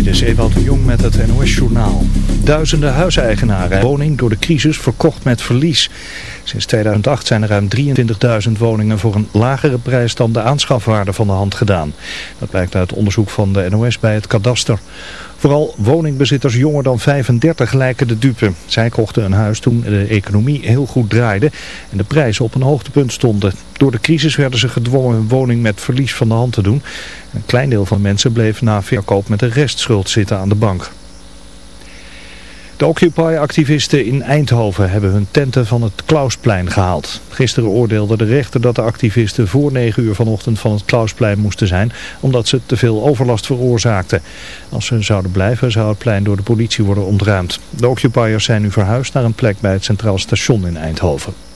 Dit is Ewout de Jong met het NOS-journaal. Duizenden huiseigenaren woning door de crisis verkocht met verlies. Sinds 2008 zijn er ruim 23.000 woningen voor een lagere prijs dan de aanschafwaarde van de hand gedaan. Dat blijkt uit onderzoek van de NOS bij het kadaster. Vooral woningbezitters jonger dan 35 lijken de dupe. Zij kochten een huis toen de economie heel goed draaide en de prijzen op een hoogtepunt stonden. Door de crisis werden ze gedwongen hun woning met verlies van de hand te doen. Een klein deel van mensen bleef na verkoop met een restschuld zitten aan de bank. De Occupy-activisten in Eindhoven hebben hun tenten van het Klausplein gehaald. Gisteren oordeelde de rechter dat de activisten voor 9 uur vanochtend van het Klausplein moesten zijn, omdat ze te veel overlast veroorzaakten. Als ze zouden blijven zou het plein door de politie worden ontruimd. De Occupiers zijn nu verhuisd naar een plek bij het Centraal Station in Eindhoven.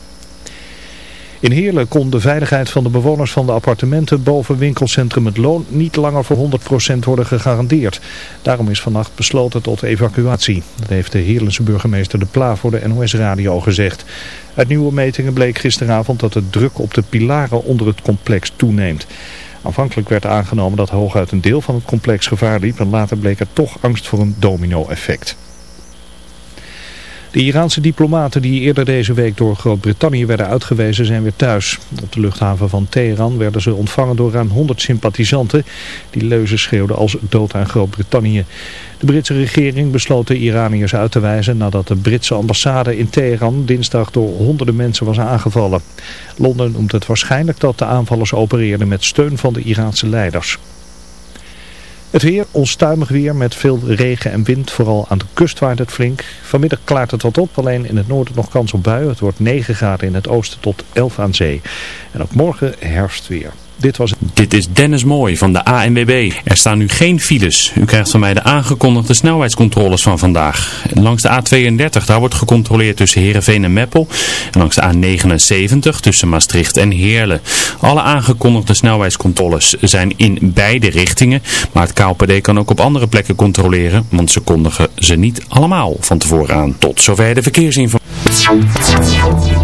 In Heerlen kon de veiligheid van de bewoners van de appartementen boven winkelcentrum Het Loon niet langer voor 100% worden gegarandeerd. Daarom is vannacht besloten tot evacuatie. Dat heeft de Heerlense burgemeester De Pla voor de NOS-radio gezegd. Uit nieuwe metingen bleek gisteravond dat de druk op de pilaren onder het complex toeneemt. Aanvankelijk werd aangenomen dat hooguit een deel van het complex gevaar liep en later bleek er toch angst voor een domino-effect. De Iraanse diplomaten die eerder deze week door Groot-Brittannië werden uitgewezen zijn weer thuis. Op de luchthaven van Teheran werden ze ontvangen door ruim 100 sympathisanten die leuzen schreeuwden als dood aan Groot-Brittannië. De Britse regering besloot de Iraniërs uit te wijzen nadat de Britse ambassade in Teheran dinsdag door honderden mensen was aangevallen. Londen noemt het waarschijnlijk dat de aanvallers opereerden met steun van de Iraanse leiders. Het weer, onstuimig weer met veel regen en wind. Vooral aan de kust waait het flink. Vanmiddag klaart het wat op, alleen in het noorden nog kans op buien. Het wordt 9 graden in het oosten tot 11 aan zee. En ook morgen herfstweer. Dit was. Dit is Dennis Mooi van de ANWB. Er staan nu geen files. U krijgt van mij de aangekondigde snelheidscontroles van vandaag. Langs de A32, daar wordt gecontroleerd tussen Heerenveen en Meppel. En langs de A79 tussen Maastricht en Heerlen. Alle aangekondigde snelheidscontroles zijn in beide richtingen. Maar het KLPD kan ook op andere plekken controleren. Want ze kondigen ze niet allemaal van tevoren aan. Tot zover de verkeersinformatie.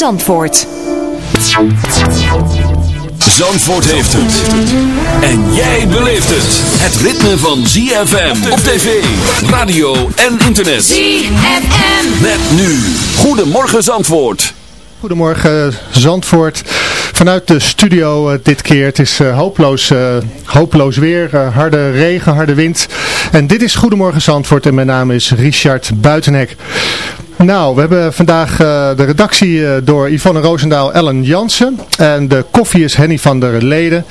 Zandvoort. Zandvoort heeft het. En jij beleeft het. Het ritme van ZFM op tv, radio en internet. ZFM. Met nu. Goedemorgen Zandvoort. Goedemorgen Zandvoort. Vanuit de studio eh, dit keer. Het is eh, hopeloos, eh, hopeloos weer, harde regen, harde wind. En dit is Goedemorgen Zandvoort en mijn naam is Richard Buitenhek. Nou, we hebben vandaag eh, de redactie eh, door Yvonne Roosendaal, Ellen Jansen. En de koffie is Henny van der Leden.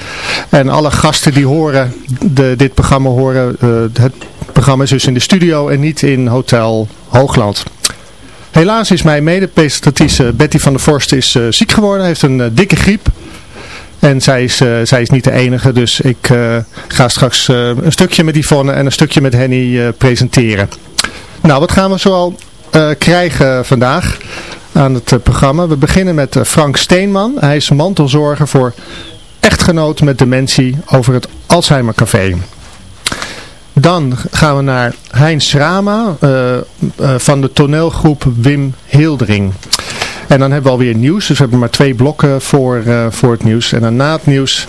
En alle gasten die horen, de, dit programma horen, eh, het programma is dus in de studio en niet in Hotel Hoogland. Helaas is mijn mede-presentatrice Betty van der Vorst is, ziek geworden, heeft een dikke griep. En zij is, zij is niet de enige, dus ik ga straks een stukje met Yvonne en een stukje met Henny presenteren. Nou, wat gaan we zoal krijgen vandaag aan het eh, programma? We beginnen met eh, Frank Steenman. Hij is mantelzorger voor echtgenoot met dementie over het Alzheimer Café. Dan gaan we naar Heinz Rama van de toneelgroep Wim Hildering. En dan hebben we alweer nieuws. Dus we hebben maar twee blokken voor, voor het nieuws. En dan na het nieuws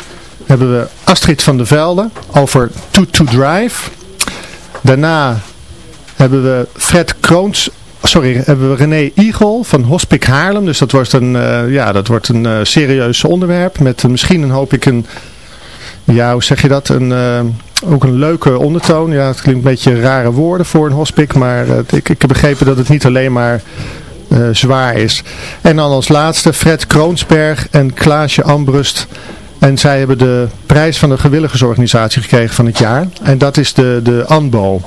hebben we Astrid van der Velde over To To Drive. Daarna hebben we Fred Kroons sorry, hebben we René Igel van Hospik Haarlem. Dus dat wordt een, uh, ja, dat wordt een uh, serieus onderwerp. Met misschien een, hoop ik een, ja, hoe zeg je dat? Een, ook een leuke ondertoon. Ja, het klinkt een beetje rare woorden voor een hospik. Maar ik, ik heb begrepen dat het niet alleen maar zwaar is. En dan als laatste Fred Kroonsberg en Klaasje Ambrust. En zij hebben de prijs van de gewilligersorganisatie gekregen van het jaar. En dat is de, de ANBO.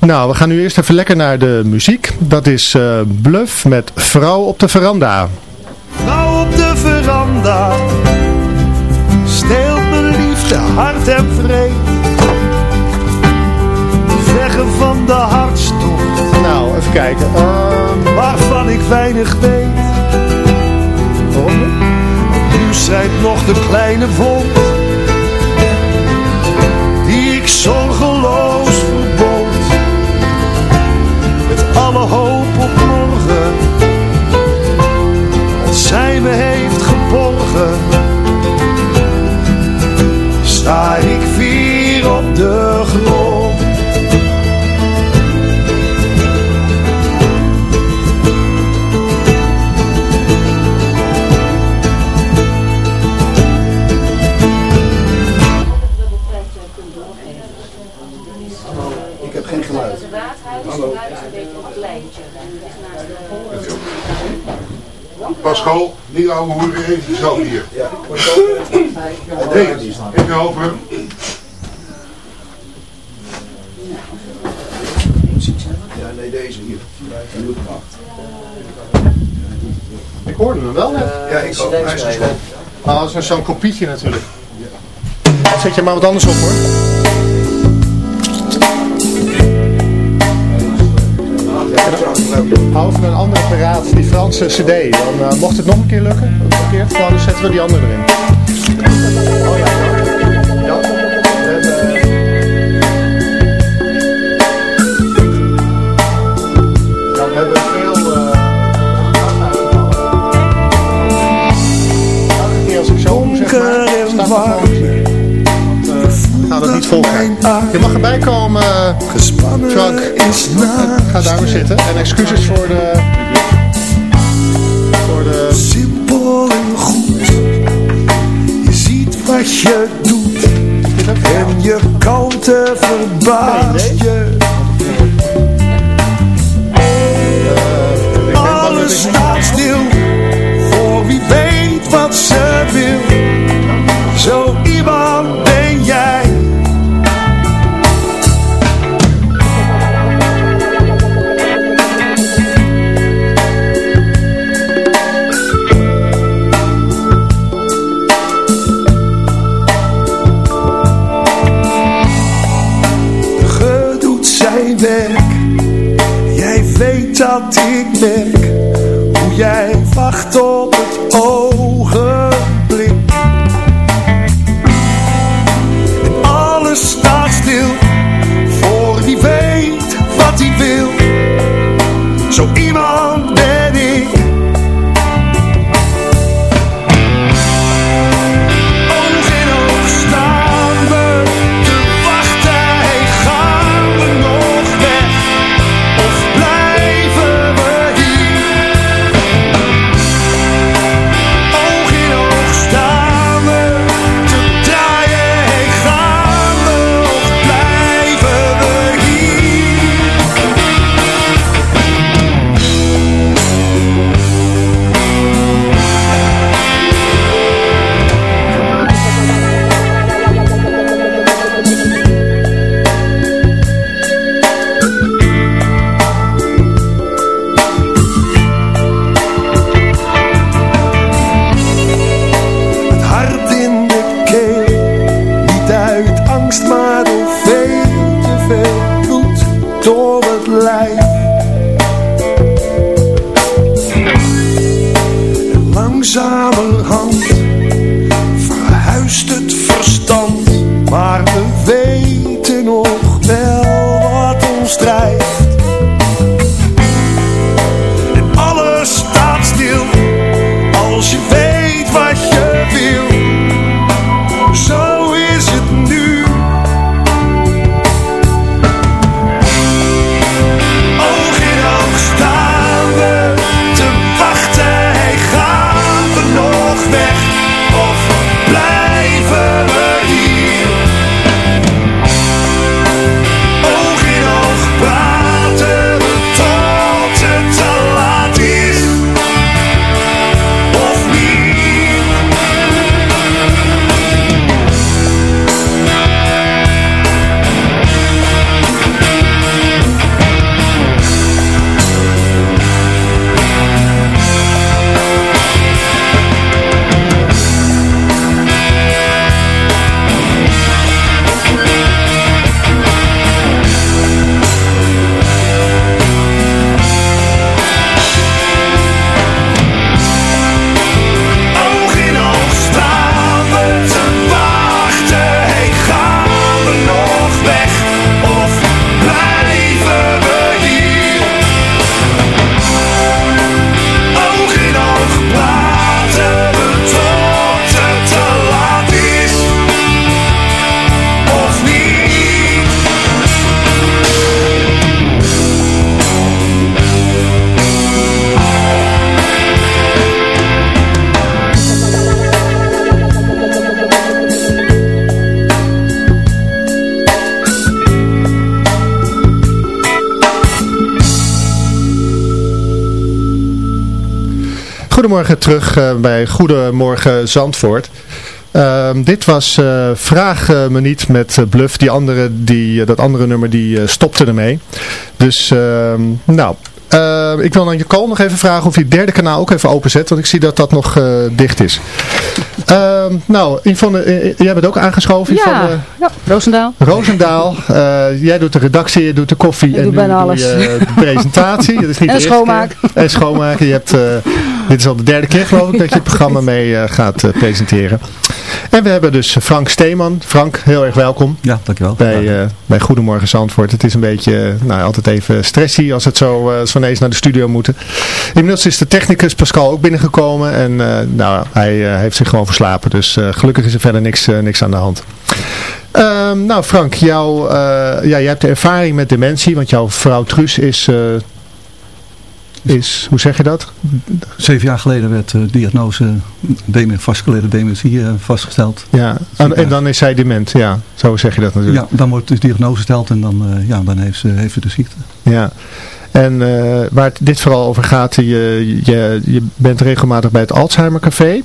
Nou, we gaan nu eerst even lekker naar de muziek. Dat is uh, Bluff met Vrouw op de Veranda. Vrouw op de veranda. Steelt mijn liefde hart en vreed. Veggen van de hartstocht. Nou, even kijken. Uh, Waarvan ik weinig weet. Waarom Nu zijt nog de kleine vond. Die ik zorgeloos Pascal, niet ouwe hoeren, even zelf hier. Ja. Hey, even helpen. Ja, nee, deze hier. Ik hoorde hem wel net. Ja, ik ook. Hij is Ah, dat is zo'n kopietje natuurlijk. Zet je maar wat anders op hoor. Hou van een ander apparaat, die Franse cd. Dan, uh, mocht het nog een keer lukken, verkeerd, dan zetten we die andere erin. Oh ja, ja. ja. En, uh... ja we hebben veel... Uh... Elke keer als ik zo om zeg maar, staat er gewoon gaan het niet volgen. Je mag erbij komen, Truck. Ga daar weer zitten. En excuses voor de... Voor de... Simpel en goed. Je ziet wat je doet. En je kanten verbaast je. Alles staat stil. Goedemorgen terug uh, bij Goedemorgen Zandvoort. Ehm, dit was uh, Vraag me niet met Bluff. Die andere, die, dat andere nummer die stopte ermee. Dus ehm, nou, ik wil aan Jacol nog even vragen of je het derde kanaal ook even openzet. Want ik zie dat dat nog dicht is. Uh, nou, Yvonne, jij bent ook aangeschoven. Ja, Yvonne, ja Roosendaal. Roosendaal. jij doet de redactie, je doet de koffie ik en doe nu alles. doe je de presentatie. Dat is niet en schoonmaken. En schoonmaken. Je hebt, dit is al de derde keer geloof ik dat je het programma mee gaat presenteren. En we hebben dus Frank Steeman. Frank, heel erg welkom. Ja, dankjewel. Bij, uh, bij Goedemorgen Zandvoort. Het is een beetje, nou altijd even stressy als het zo, uh, zo ineens naar de studio moeten. Inmiddels is de technicus Pascal ook binnengekomen. En uh, nou, hij heeft zich gewoon verslapen. Dus gelukkig is er verder niks, niks aan de hand. Ehm, nou Frank, jou, ja, jij hebt de ervaring met dementie. Want jouw vrouw Truus is is, hoe zeg je dat? Zeven jaar geleden werd de uh, diagnose vasculaire dementie uh, vastgesteld. Ja, en, en, dan is zij dement, ja. Zo zeg je dat natuurlijk. Ja, dan wordt de diagnose gesteld en dan, uh, ja, dan heeft, ze, heeft ze de ziekte. Ja. En waar het dit vooral over gaat, je, je, je bent regelmatig bij het Alzheimer Café.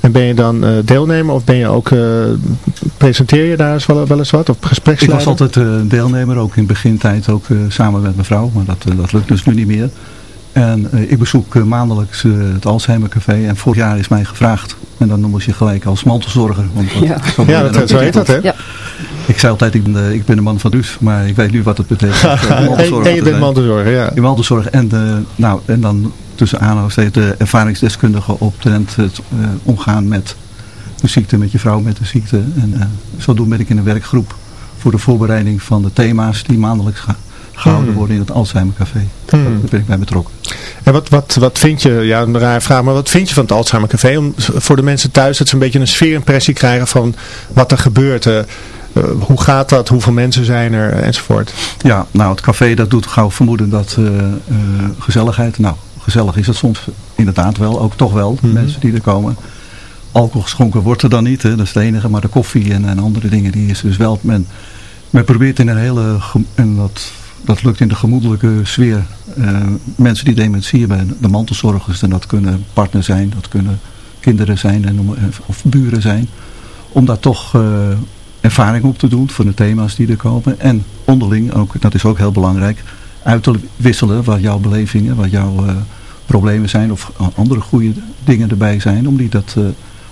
En ben je dan deelnemer of ben je ook, presenteer je daar eens wel, wel eens wat? Of gespreksleider? Ik was altijd deelnemer, ook in begintijd ook samen met mijn vrouw. Maar dat, dat lukt dus nu niet meer. En uh, ik bezoek uh, maandelijks uh, het Alzheimer Café en vorig jaar is mij gevraagd. En dan noemen ze je gelijk als mantelzorger. Want dat, ja, zo, ja, dat, zo heet dat hè? Ja. Ik zei altijd, ik ben, ik ben een man van dus, maar ik weet nu wat het betekent. en, en je bent mantelzorger, ja. Je mantelzorger en, de, nou, en dan tussen aanhalingstekens de ervaringsdeskundige op het omgaan met de ziekte, met je vrouw met de ziekte. En zodoende ben ik in een werkgroep voor de voorbereiding van de thema's die maandelijks gaan gehouden Hmm. worden in het Alzheimer Café. Hmm. Daar ben ik bij betrokken. En wat, wat, wat vind je, ja een rare vraag, maar wat vind je van het Alzheimer Café? Om, voor de mensen thuis dat ze een beetje een sfeerimpressie krijgen van wat er gebeurt. Uh, uh, hoe gaat dat? Hoeveel mensen zijn er? Enzovoort. Ja, nou het café dat doet gauw vermoeden dat uh, gezelligheid, nou gezellig is het soms inderdaad wel, ook toch wel, Mhm. mm -hmm. mensen die er komen. Alcohol geschonken wordt er dan niet, hè, dat is het enige, maar de koffie en, en andere dingen, die is dus wel, men, men probeert in een hele, en dat dat lukt in de gemoedelijke sfeer. Uh, mensen die dementie hebben, de mantelzorgers, en dat kunnen partners zijn, dat kunnen kinderen zijn en, of buren zijn. Om daar toch uh, ervaring op te doen voor de thema's die er komen. En onderling, ook, dat is ook heel belangrijk, uit te wisselen wat jouw belevingen, wat jouw uh, problemen zijn of andere goede dingen erbij zijn. Om die dat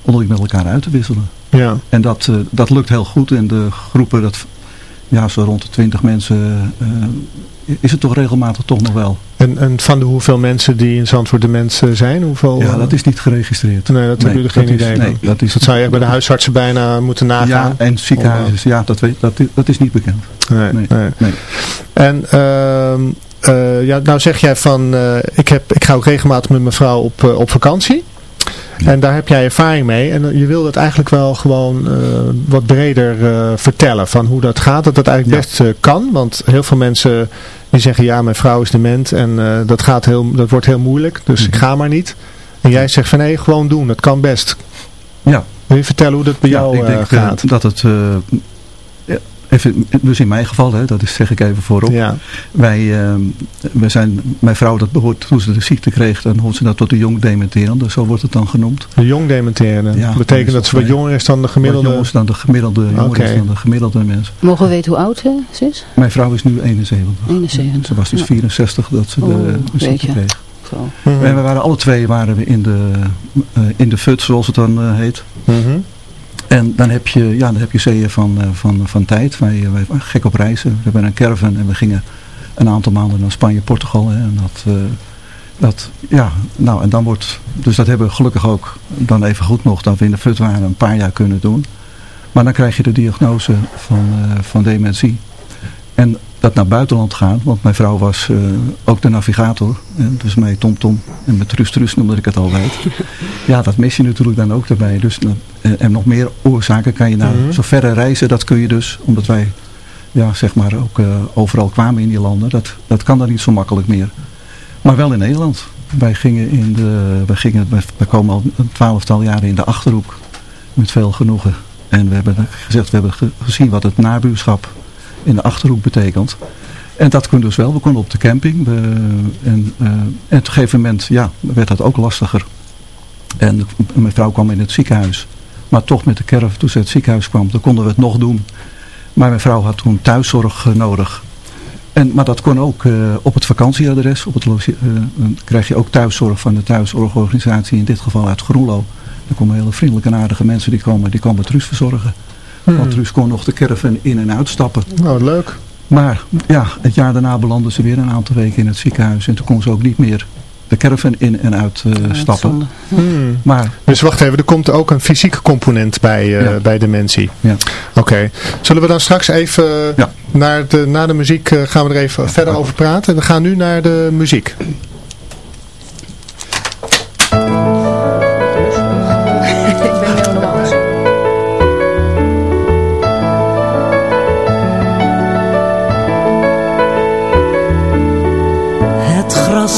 onderling met elkaar uit te wisselen. Ja. En dat, dat lukt heel goed en de groepen, dat ja, zo rond de 20 mensen uh, is het toch regelmatig toch nog wel. En, en van de hoeveel mensen die in Zandvoort dement zijn, hoeveel? Ja, dat is niet geregistreerd. Nee, dat hebben jullie geen idee is, nee, dat, is, dat zou je bij de huisartsen bijna moeten nagaan. Ja, en ziekenhuizen, ja, dat, weet, dat, dat is niet bekend. Nee, nee. nee. nee. En uh, uh, ja, nou zeg jij van, uh, ik, heb, ik ga ook regelmatig met mijn vrouw op, op vakantie. Ja. En daar heb jij ervaring mee. En je wil het eigenlijk wel gewoon uh, wat breder uh, vertellen. Van hoe dat gaat. Dat dat eigenlijk ja. best uh, kan. Want heel veel mensen die zeggen ja mijn vrouw is dement. En dat, gaat heel, dat wordt heel moeilijk. Dus mm -hmm. ik ga maar niet. En jij zegt van nee gewoon doen. Dat kan best. Ja. Wil je vertellen hoe dat bij jou ik denk, gaat? dat het... Even, dus in mijn geval, hè, dat is, zeg ik even voorop. Ja. Wij, uh, wij zijn, mijn vrouw, dat behoort, toen ze de ziekte kreeg, dan hoort ze dat tot de jong dementerende, zo wordt het dan genoemd. De jong dementerende? Ja, betekent dat ze wat jonger is dan de gemiddelde? Wat jonger dan de gemiddelde, jonger okay. dan de gemiddelde mens. Mogen we weten hoe oud ze is? Mijn vrouw is nu 71. 71. Ze was dus ja. 64 dat ze oh, de, de ziekte kreeg. Zo. Mhm. Mm -hmm. En we waren alle twee waren we in de, uh, in de FUT, zoals het dan uh, heet. Mm -hmm. En dan heb je, ja, dan heb je zeeën van, uh, van, van tijd. Wij, wij waren gek op reizen. We hebben een caravan en we gingen een aantal maanden naar Spanje, Portugal. En dat, uh, dat, ja, nou, en dan wordt, dus dat hebben we gelukkig ook dan even goed nog, dat we in de FUT waren een paar jaar kunnen doen. Maar dan krijg je de diagnose van, uh, van dementie. En dat naar buitenland gaan, want mijn vrouw was uh, ook de navigator. Hè, dus mij Tom Tom en met Trus noemde ik het altijd. ja, dat mis je natuurlijk dan ook daarbij. Dus, uh, en nog meer oorzaken kan je naar mm -hmm. zo verre reizen. Dat kun je dus, omdat wij ja, zeg maar ook uh, overal kwamen in die landen. Dat, dat kan dan niet zo makkelijk meer. Maar wel in Nederland. Wij gingen in de, wij gingen, wij komen al een twaalftal jaren in de Achterhoek. Met veel genoegen. En we hebben gezegd, we hebben gezien wat het nabuurschap in de Achterhoek betekent. En dat kon dus wel. We konden op de camping. We, en, uh, en op een gegeven moment ja, werd dat ook lastiger. En mijn vrouw kwam in het ziekenhuis. Maar toch met de caravan, toen ze het ziekenhuis kwam, dan konden we het nog doen. Maar mijn vrouw had toen thuiszorg eh, nodig. En, maar dat kon ook uh, op het vakantieadres. Op het dan krijg je ook thuiszorg van de thuiszorgorganisatie, in dit geval uit Groenlo. Er komen hele vriendelijke en aardige mensen die komen, die komen Truus verzorgen. Hmm. Want Truus kon nog de caravan in en uitstappen. Nou, leuk. Maar ja, het jaar daarna belandde ze weer een aantal weken in het ziekenhuis. En toen kon ze ook niet meer de caravan in en uit uh, stappen. Hmm. Maar, dus wacht even, er komt ook een fysieke component bij, uh, ja. bij dementie. Ja. Oké. Okay. Zullen we dan straks even, ja. naar de, na de muziek uh, gaan we er even verder over praten. We gaan nu naar de muziek.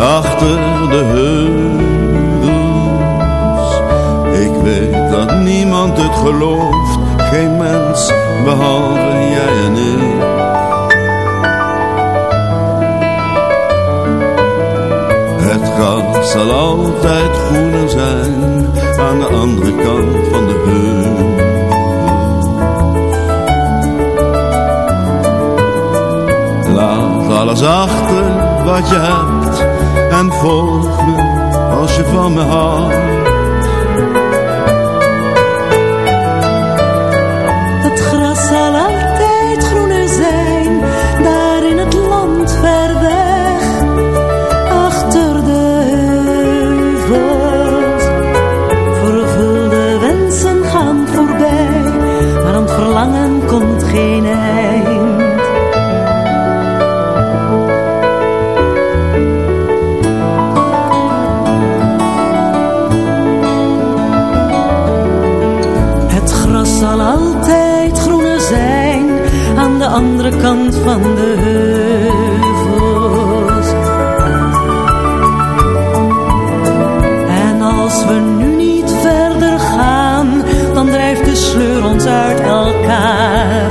achter de heuvels. Ik weet dat niemand het gelooft, geen mens behalve jij en ik. Het gras zal altijd groener zijn aan de andere kant van de heuvel. Laat alles achter wat je hebt en volg me als je van me houdt. Van de heuvels. En als we nu niet verder gaan, dan drijft de sleur ons uit elkaar.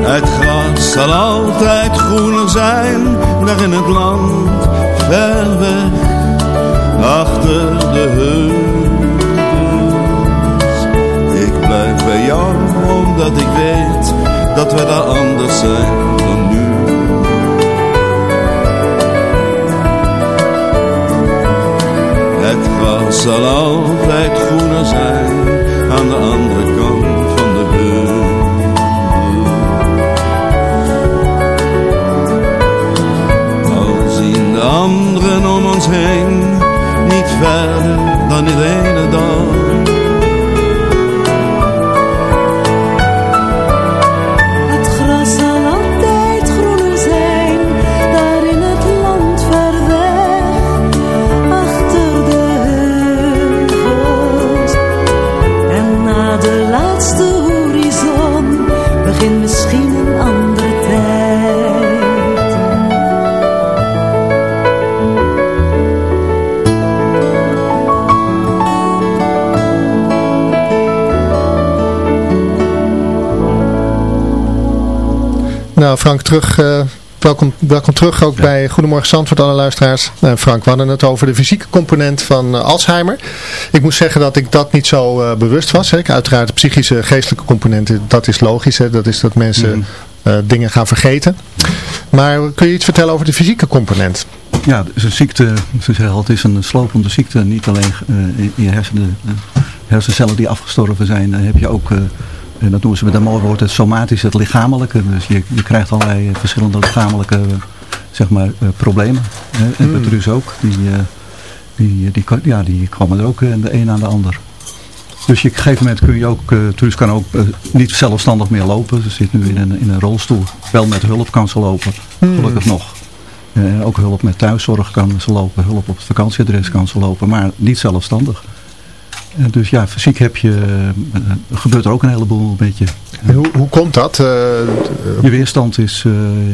Het gras zal altijd groener zijn, daar in het land, ver weg, achter de heuvels jou omdat ik weet dat we daar anders zijn dan nu. Het gras zal altijd groener zijn aan de andere kant van de heuvel. Al zien de anderen om ons heen niet verder dan dit ene dag Nou Frank, terug, uh, welkom, welkom terug ook ja. bij Goedemorgen Zandvoort, alle luisteraars. Uh, Frank, we hadden het over de fysieke component van uh, Alzheimer. Ik moet zeggen dat ik dat niet zo bewust was. Hè. Uiteraard de psychische, geestelijke componenten, dat is logisch. Hè. Dat is dat mensen mm. dingen gaan vergeten. Maar kun je iets vertellen over de fysieke component? Ja, het is een ziekte, ze zeggen het is een slopende ziekte. Niet alleen in je hersenen, hersencellen die afgestorven zijn, heb je ook en dat noemen ze met een mooi woord het somatische, het lichamelijke. Dus je, je krijgt allerlei verschillende lichamelijke zeg maar, uh, problemen. Hè? En mm. Petrus ook. Die, uh, die, die, ja, die kwamen er ook uh, de een aan de ander. Dus je, op een gegeven moment kun je ook, Truus kan ook niet zelfstandig meer lopen. Ze zit nu in een, in een rolstoel. Wel met hulp kan ze lopen, gelukkig mm. nog. Ook hulp met thuiszorg kan ze lopen, hulp op het vakantieadres kan ze lopen, maar niet zelfstandig. Uh, dus ja, fysiek heb je, uh, gebeurt er ook een heleboel met je. hoe, hoe komt dat? je weerstand is,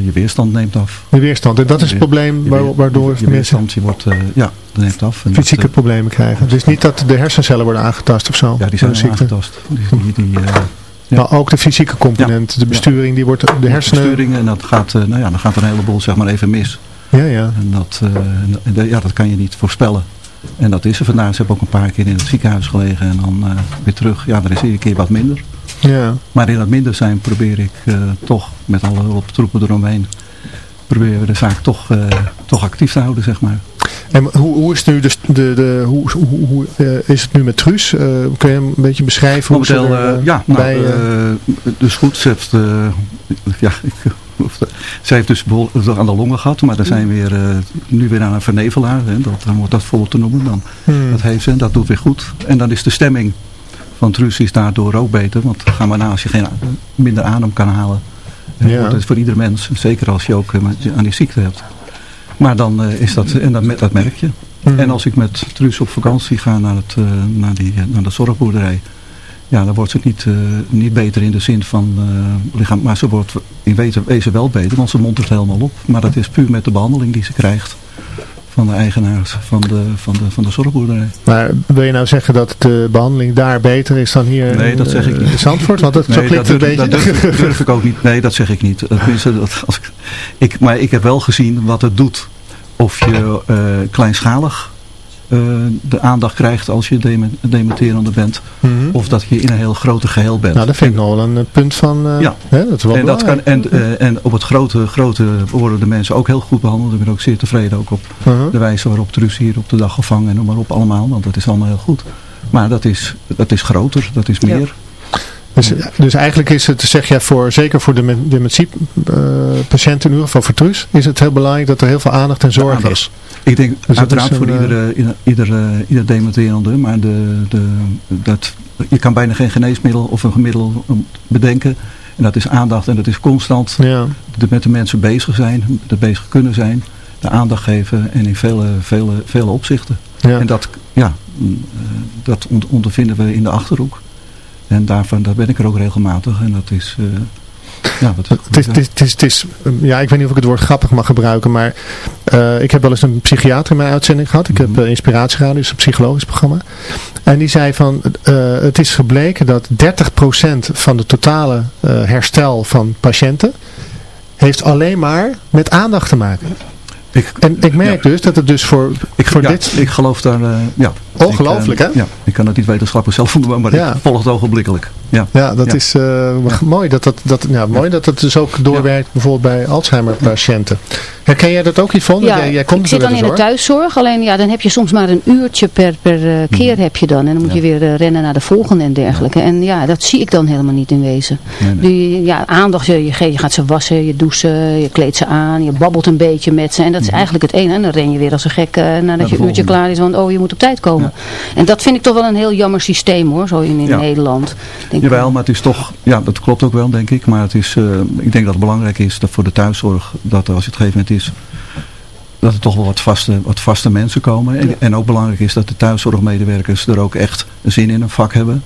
je weerstand neemt af. Je weerstand, en dat is het probleem waardoor je, je weerstand, je wordt, ja, dat neemt af. En fysieke dat, problemen krijgen. Dus niet dat de hersencellen worden aangetast of zo? Ja, die zijn aangetast. Die, die, die ja. Maar ook de fysieke component, ja. de besturing, die wordt de hersenen... De besturing en dat gaat, nou ja, dan gaat er een heleboel zeg maar even mis. Ja, ja. En dat, ja, dat kan je niet voorspellen. En dat is er vandaag. Ze hebben ook een paar keer in het ziekenhuis gelegen en dan uh, weer terug. Ja, dan is iedere keer wat minder. Ja. Maar in dat minder zijn probeer ik uh, toch met alle hulptroepen eromheen... proberen we de zaak toch, toch actief te houden, zeg maar. En hoe, hoe is het nu de, de, de hoe, hoe, hoe uh, is het nu met Truus? Uh, kun je hem een beetje beschrijven hoe ze er, uh, ja, bij, nou, dus goed, ze heeft, ja, ik, ze heeft dus aan de longen gehad, maar er zijn weer, nu weer aan een vernevelaar, hè, dat, dan wordt dat vol te noemen. Dan, hmm. Dat heeft ze dat doet weer goed. En dan is de stemming van Truus is daardoor ook beter, want ga maar na als je geen, minder adem kan halen. Ja. wordt het voor ieder mens, zeker als je ook aan die ziekte hebt. Maar dan uh, is dat, en dat, dat merk je. Hmm. En als ik met Truus op vakantie ga naar, het, uh, naar, die, naar de zorgboerderij, ja, dan wordt ze niet, uh, niet beter in de zin van lichaam, maar ze wordt in wezen, wel beter, want ze mondt helemaal op. Maar dat is puur met de behandeling die ze krijgt van de eigenaars van de, van de, van de zorgboerderij. Maar wil je nou zeggen dat de behandeling daar beter is dan hier nee, dat zeg ik niet. in Zandvoort? Want dat, nee, zo klinkt dat, een beetje... Dat durf, durf, ik ook niet. Nee, dat zeg ik niet. Tenminste, dat, als ik, ik, maar ik heb wel gezien wat het doet. Of je uh, kleinschalig de aandacht krijgt als je dem dementerende bent. Mm -hmm. Of dat je in een heel grote geheel bent. Nou, dat vind ik nog wel een punt van... Uh, ja. Hè, dat is wel en, dat kan, en, uh, en op het grote, grote worden de mensen ook heel goed behandeld. Ik ben ook zeer tevreden ook op uh -huh. de wijze waarop Truus hier op de dag gevangen en noem maar op allemaal. Want dat is allemaal heel goed. Maar dat is, dat is groter, dat is meer. Ja. Dus, dus eigenlijk is het, zeg jij, voor, zeker voor de dementie-patiënten, in ieder geval voor Truus, is het heel belangrijk dat er heel veel aandacht en zorg aandacht. is. Ik denk dus uiteraard een, voor iedere, ieder, ieder, ieder dementerende, maar de, de, dat, je kan bijna geen geneesmiddel of een gemiddel bedenken. En dat is aandacht en dat is constant ja. de, met de mensen bezig zijn, er bezig kunnen zijn, de aandacht geven en in vele, vele, vele opzichten. Ja. En dat, ja, dat ondervinden we in de Achterhoek. En daarvan daar ben ik er ook regelmatig. En dat is... Uh, ja, wat het, is, het, is, het, is, het is... Ja, ik weet niet of ik het woord grappig mag gebruiken. Maar uh, ik heb wel eens een psychiater in mijn uitzending gehad. Ik mm -hmm. heb uh, Inspiratieradio, een psychologisch programma. En die zei van... het is gebleken dat 30% van de totale herstel van patiënten... heeft alleen maar met aandacht te maken. Ik, en ik merk ja. dus dat het dus voor, ik, voor ja, dit... Ik geloof daar... Ja. Ongelooflijk, ik, hè? Ja, ik kan het niet wetenschappelijk zelf doen, maar ja. ik volg het ogenblikkelijk. Ja, ja dat is uh, mooi dat dat, dat, ja, mooi dat het dus ook doorwerkt bijvoorbeeld bij Alzheimer patiënten. Herken jij dat ook, Yvonne? Ja, jij, jij komt ik zit dan in de thuiszorg, alleen ja, dan heb je soms maar een uurtje per, per uh, keer heb je dan. En dan moet je weer rennen naar de volgende en dergelijke. En ja, dat zie ik dan helemaal niet in wezen. Nee, nee. Die, ja, aandacht, je, je, je gaat ze wassen, je douchen, je kleedt ze aan, je babbelt een beetje met ze. En dat is eigenlijk het ene. En dan ren je weer als een gek uh, nadat je uurtje klaar is, want oh, je moet op tijd komen. En dat vind ik toch wel een heel jammer systeem hoor, zo in, in Ja. Nederland. Denk Jawel, maar het is toch, ja, dat klopt ook wel, denk ik. Maar het is, uh, ik denk dat het belangrijk is dat voor de thuiszorg, dat als het gegeven moment is, dat er toch wel wat vaste, wat vaste mensen komen. En, en ook belangrijk is dat de thuiszorgmedewerkers er ook echt zin in een vak hebben.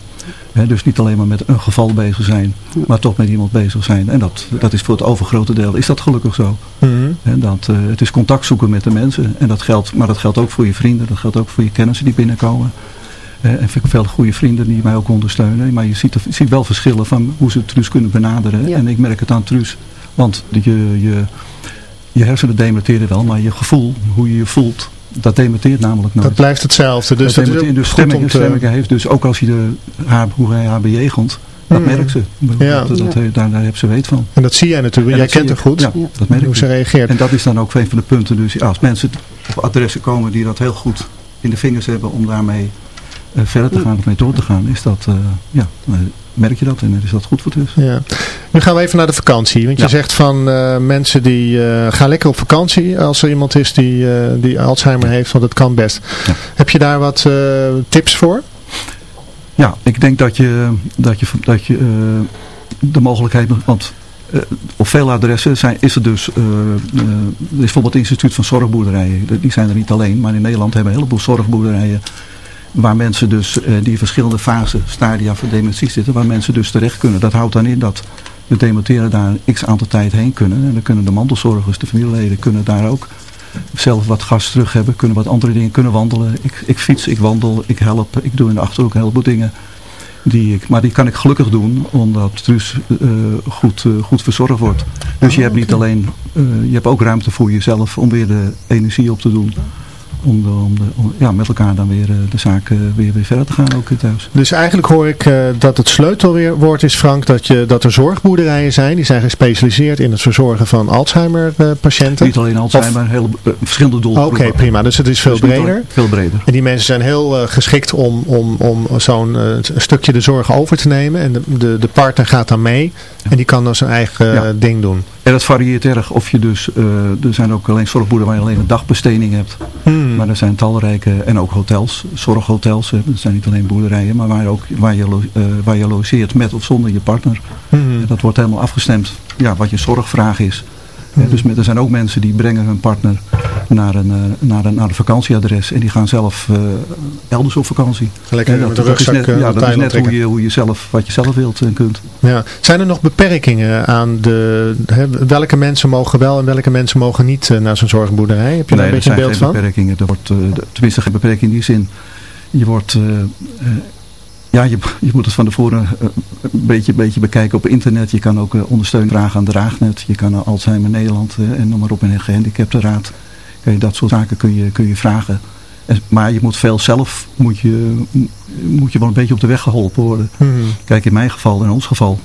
He, dus niet alleen maar met een geval bezig zijn, maar toch met iemand bezig zijn. En dat, dat is voor het overgrote deel, is dat gelukkig zo. Mhm. He, dat, uh, het is contact zoeken met de mensen. En dat geldt, maar dat geldt ook voor je vrienden, dat geldt ook voor je kennissen die binnenkomen. Uh, en veel goede vrienden die mij ook ondersteunen. Maar je ziet, ziet wel verschillen van hoe ze Truus kunnen benaderen. Ja. En ik merk het aan Truus. Want je, je, je hersenen dementeren wel, maar je gevoel, hoe je je voelt, dat dementeert namelijk nooit. Dat blijft hetzelfde. Dus dat dat dementeert, dus goed om stemming, te- stemming heeft. Dus ook als je de, haar, hoe hij haar bejegelt, dat Mm. merkt ze. Ja. Dat, daar, daar heeft ze weet van. En dat zie jij natuurlijk. Jij kent haar goed. Ja, dat merk ik. Hoe ze reageert. En dat is dan ook een van de punten. Dus als mensen op adressen komen die dat heel goed in de vingers hebben om daarmee eh, verder te gaan of mee door te gaan, is dat, eh, ja, merk je dat en is dat goed voor dus. Ja. Nu gaan we even naar de vakantie. Want je zegt van eh, mensen die eh, gaan lekker op vakantie als er iemand is die, eh, die Alzheimer heeft, want dat kan best. Ja. Heb je daar wat tips voor? Ja, ik denk dat je, dat je, dat je de mogelijkheid, want op veel adressen zijn, is er dus, uh, uh, er is bijvoorbeeld het instituut van zorgboerderijen. Die zijn er niet alleen, maar in Nederland hebben we een heleboel zorgboerderijen. Waar mensen dus, die in verschillende fasen, stadia van dementie zitten, waar mensen dus terecht kunnen. Dat houdt dan in dat de dementeren daar een x aantal tijd heen kunnen. En dan kunnen de mantelzorgers, de familieleden, kunnen daar ook zelf wat gas terug hebben. Kunnen wat andere dingen, kunnen wandelen. Ik, ik fiets, ik wandel, ik help. Ik doe in de Achterhoek een heleboel dingen. Die ik, maar die kan ik gelukkig doen omdat Truus uh, goed, uh, goed verzorgd wordt. Dus je hebt niet alleen, uh, je hebt ook ruimte voor jezelf om weer de energie op te doen om, de, om, de, om ja, met elkaar dan weer uh, de zaak uh, weer, weer verder te gaan ook thuis. Dus eigenlijk hoor ik uh, dat het sleutelwoord is Frank dat, je, dat er zorgboerderijen zijn. Die zijn gespecialiseerd in het verzorgen van Alzheimer patiënten. Niet alleen Alzheimer, of... hele, verschillende doelgroepen. Oké, okay, prima. Dus het is veel dus breder. Veel breder. En die mensen zijn heel geschikt om, om, om zo'n stukje de zorg over te nemen. En de, de, de partner gaat dan mee. Ja. En die kan dan zijn eigen ja. ding doen. En dat varieert erg of je dus, er zijn ook alleen zorgboerderijen waar je alleen een dagbesteding hebt. Hmm. Maar er zijn talrijke, en ook hotels, zorghotels. Dat zijn niet alleen boerderijen, maar waar, ook, waar, je, uh, waar je logeert met of zonder je partner. Hmm. Dat wordt helemaal afgestemd ja, wat je zorgvraag is. Dus met, er zijn ook mensen die brengen hun partner naar een, uh, naar een, naar een vakantieadres. En die gaan zelf uh, elders op vakantie. Lekker dat, met de dat is rugzak net, ja, dat is net hoe je, hoe je zelf, wat je zelf wilt en kunt. Ja. Zijn er nog beperkingen aan de... Hè, welke mensen mogen wel en welke mensen mogen niet naar zo'n zorgboerderij? Heb je nee, daar een beetje een beeld van? van? beperkingen. Er wordt, tenminste geen beperking in die zin. Je wordt... ja, je, je moet het van tevoren een beetje, beetje bekijken op internet. Je kan ook ondersteuning vragen aan Draagnet. Je kan Alzheimer Nederland en noem maar op een gehandicaptenraad. Dat soort zaken kun je, kun je vragen. Maar je moet veel zelf, moet je, moet je wel een beetje op de weg geholpen worden. Hmm. Kijk, in mijn geval, in ons geval,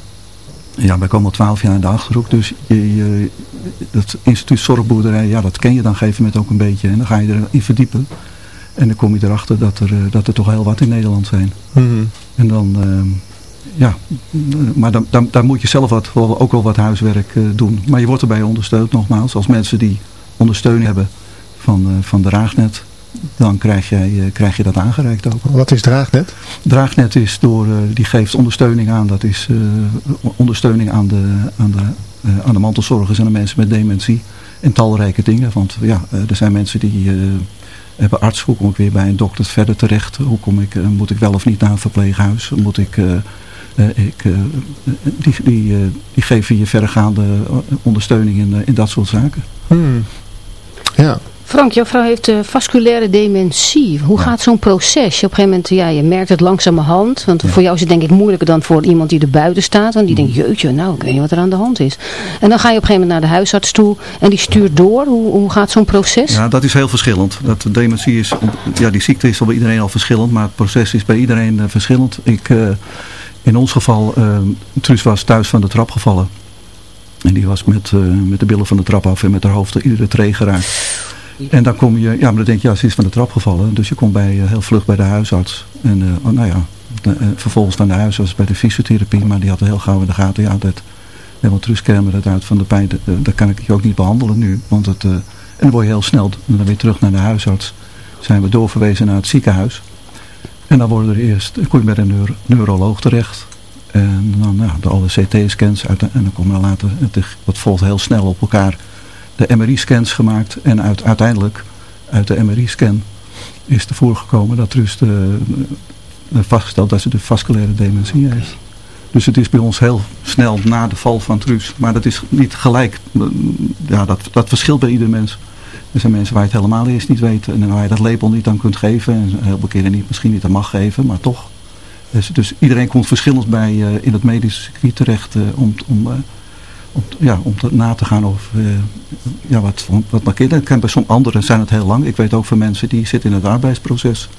ja, wij komen al twaalf jaar in de Achterhoek. Dus je, je, dat instituut zorgboerderij, ja, dat ken je dan gegeven moment ook een beetje. En dan ga je erin verdiepen. En dan kom je erachter dat er, dat er toch heel wat in Nederland zijn. Hmm. En dan, uh, ja, maar dan, dan, dan moet je zelf wat, ook wel wat huiswerk uh, doen. Maar je wordt erbij ondersteund nogmaals, als mensen die ondersteuning hebben van, uh, van Draagnet, dan krijg, jij, krijg je dat aangereikt ook. Wat is Draagnet? Draagnet is door, die geeft ondersteuning aan, dat is ondersteuning aan de, aan, de, aan de mantelzorgers en de mensen met dementie. En talrijke dingen, want ja, er zijn mensen die hebben arts, hoe kom ik weer bij een dokter verder terecht? Hoe kom ik, moet ik wel of niet naar een verpleeghuis? Moet ik... ik, die, die, die geven je verregaande ondersteuning in, in dat soort zaken. Hmm. Ja. Frank, jouw vrouw heeft uh, vasculaire dementie. Hoe ja. gaat zo'n proces? Op een gegeven moment, ja, je merkt het langzamerhand. Want ja. voor jou is het denk ik moeilijker dan voor iemand die er buiten staat. Want die mm. denkt, jeutje, nou, ik weet niet wat er aan de hand is. En dan ga je op een gegeven moment naar de huisarts toe. En die stuurt door. Hoe, hoe gaat zo'n proces? Ja, dat is heel verschillend. Dat dementie is, ja, die ziekte is bij iedereen al verschillend. Maar het proces is bij iedereen uh, verschillend. Ik, uh, in ons geval, Truus was thuis van de trap gevallen. En die was met, met de billen van de trap af en met haar hoofd iedere tree geraakt. En dan kom je, ja, maar dan denk je, ja, ze is van de trap gevallen. Dus je komt bij, uh, heel vlug bij de huisarts. En uh, oh, nou ja, de, uh, vervolgens van de huisarts bij de fysiotherapie. Maar die had er heel gauw in de gaten, ja, dat helemaal terugkermen dat uit van de pijn. Dat, kan ik je ook niet behandelen nu. Want het, en dan word je heel snel, dan weer terug naar de huisarts. Zijn we doorverwezen naar het ziekenhuis. En dan worden er eerst, kom je bij een neuro, neuroloog terecht. En dan ja, de alle CT-scans en dan komen we later, het, dat volgt heel snel op elkaar de MRI-scans gemaakt. En uit, uiteindelijk, uit de MRI-scan, is ervoor gekomen dat Rust de, de vastgesteld dat ze de vasculaire dementie heeft. Dus het is bij ons heel snel na de val van Truus. Maar dat is niet gelijk. Ja, dat, dat verschilt bij ieder mens. Er zijn mensen waar je het helemaal eerst niet weet. En waar je dat label niet aan kunt geven. En heel veel keren niet, misschien niet aan mag geven. Maar toch. Dus, dus iedereen komt verschillend bij uh, in het medische circuit terecht. Uh, om, om uh, om, ja, om te, na te gaan of uh, ja, wat, wat markeren. Bij sommige anderen zijn het heel lang. Ik weet ook van mensen die zitten in het arbeidsproces.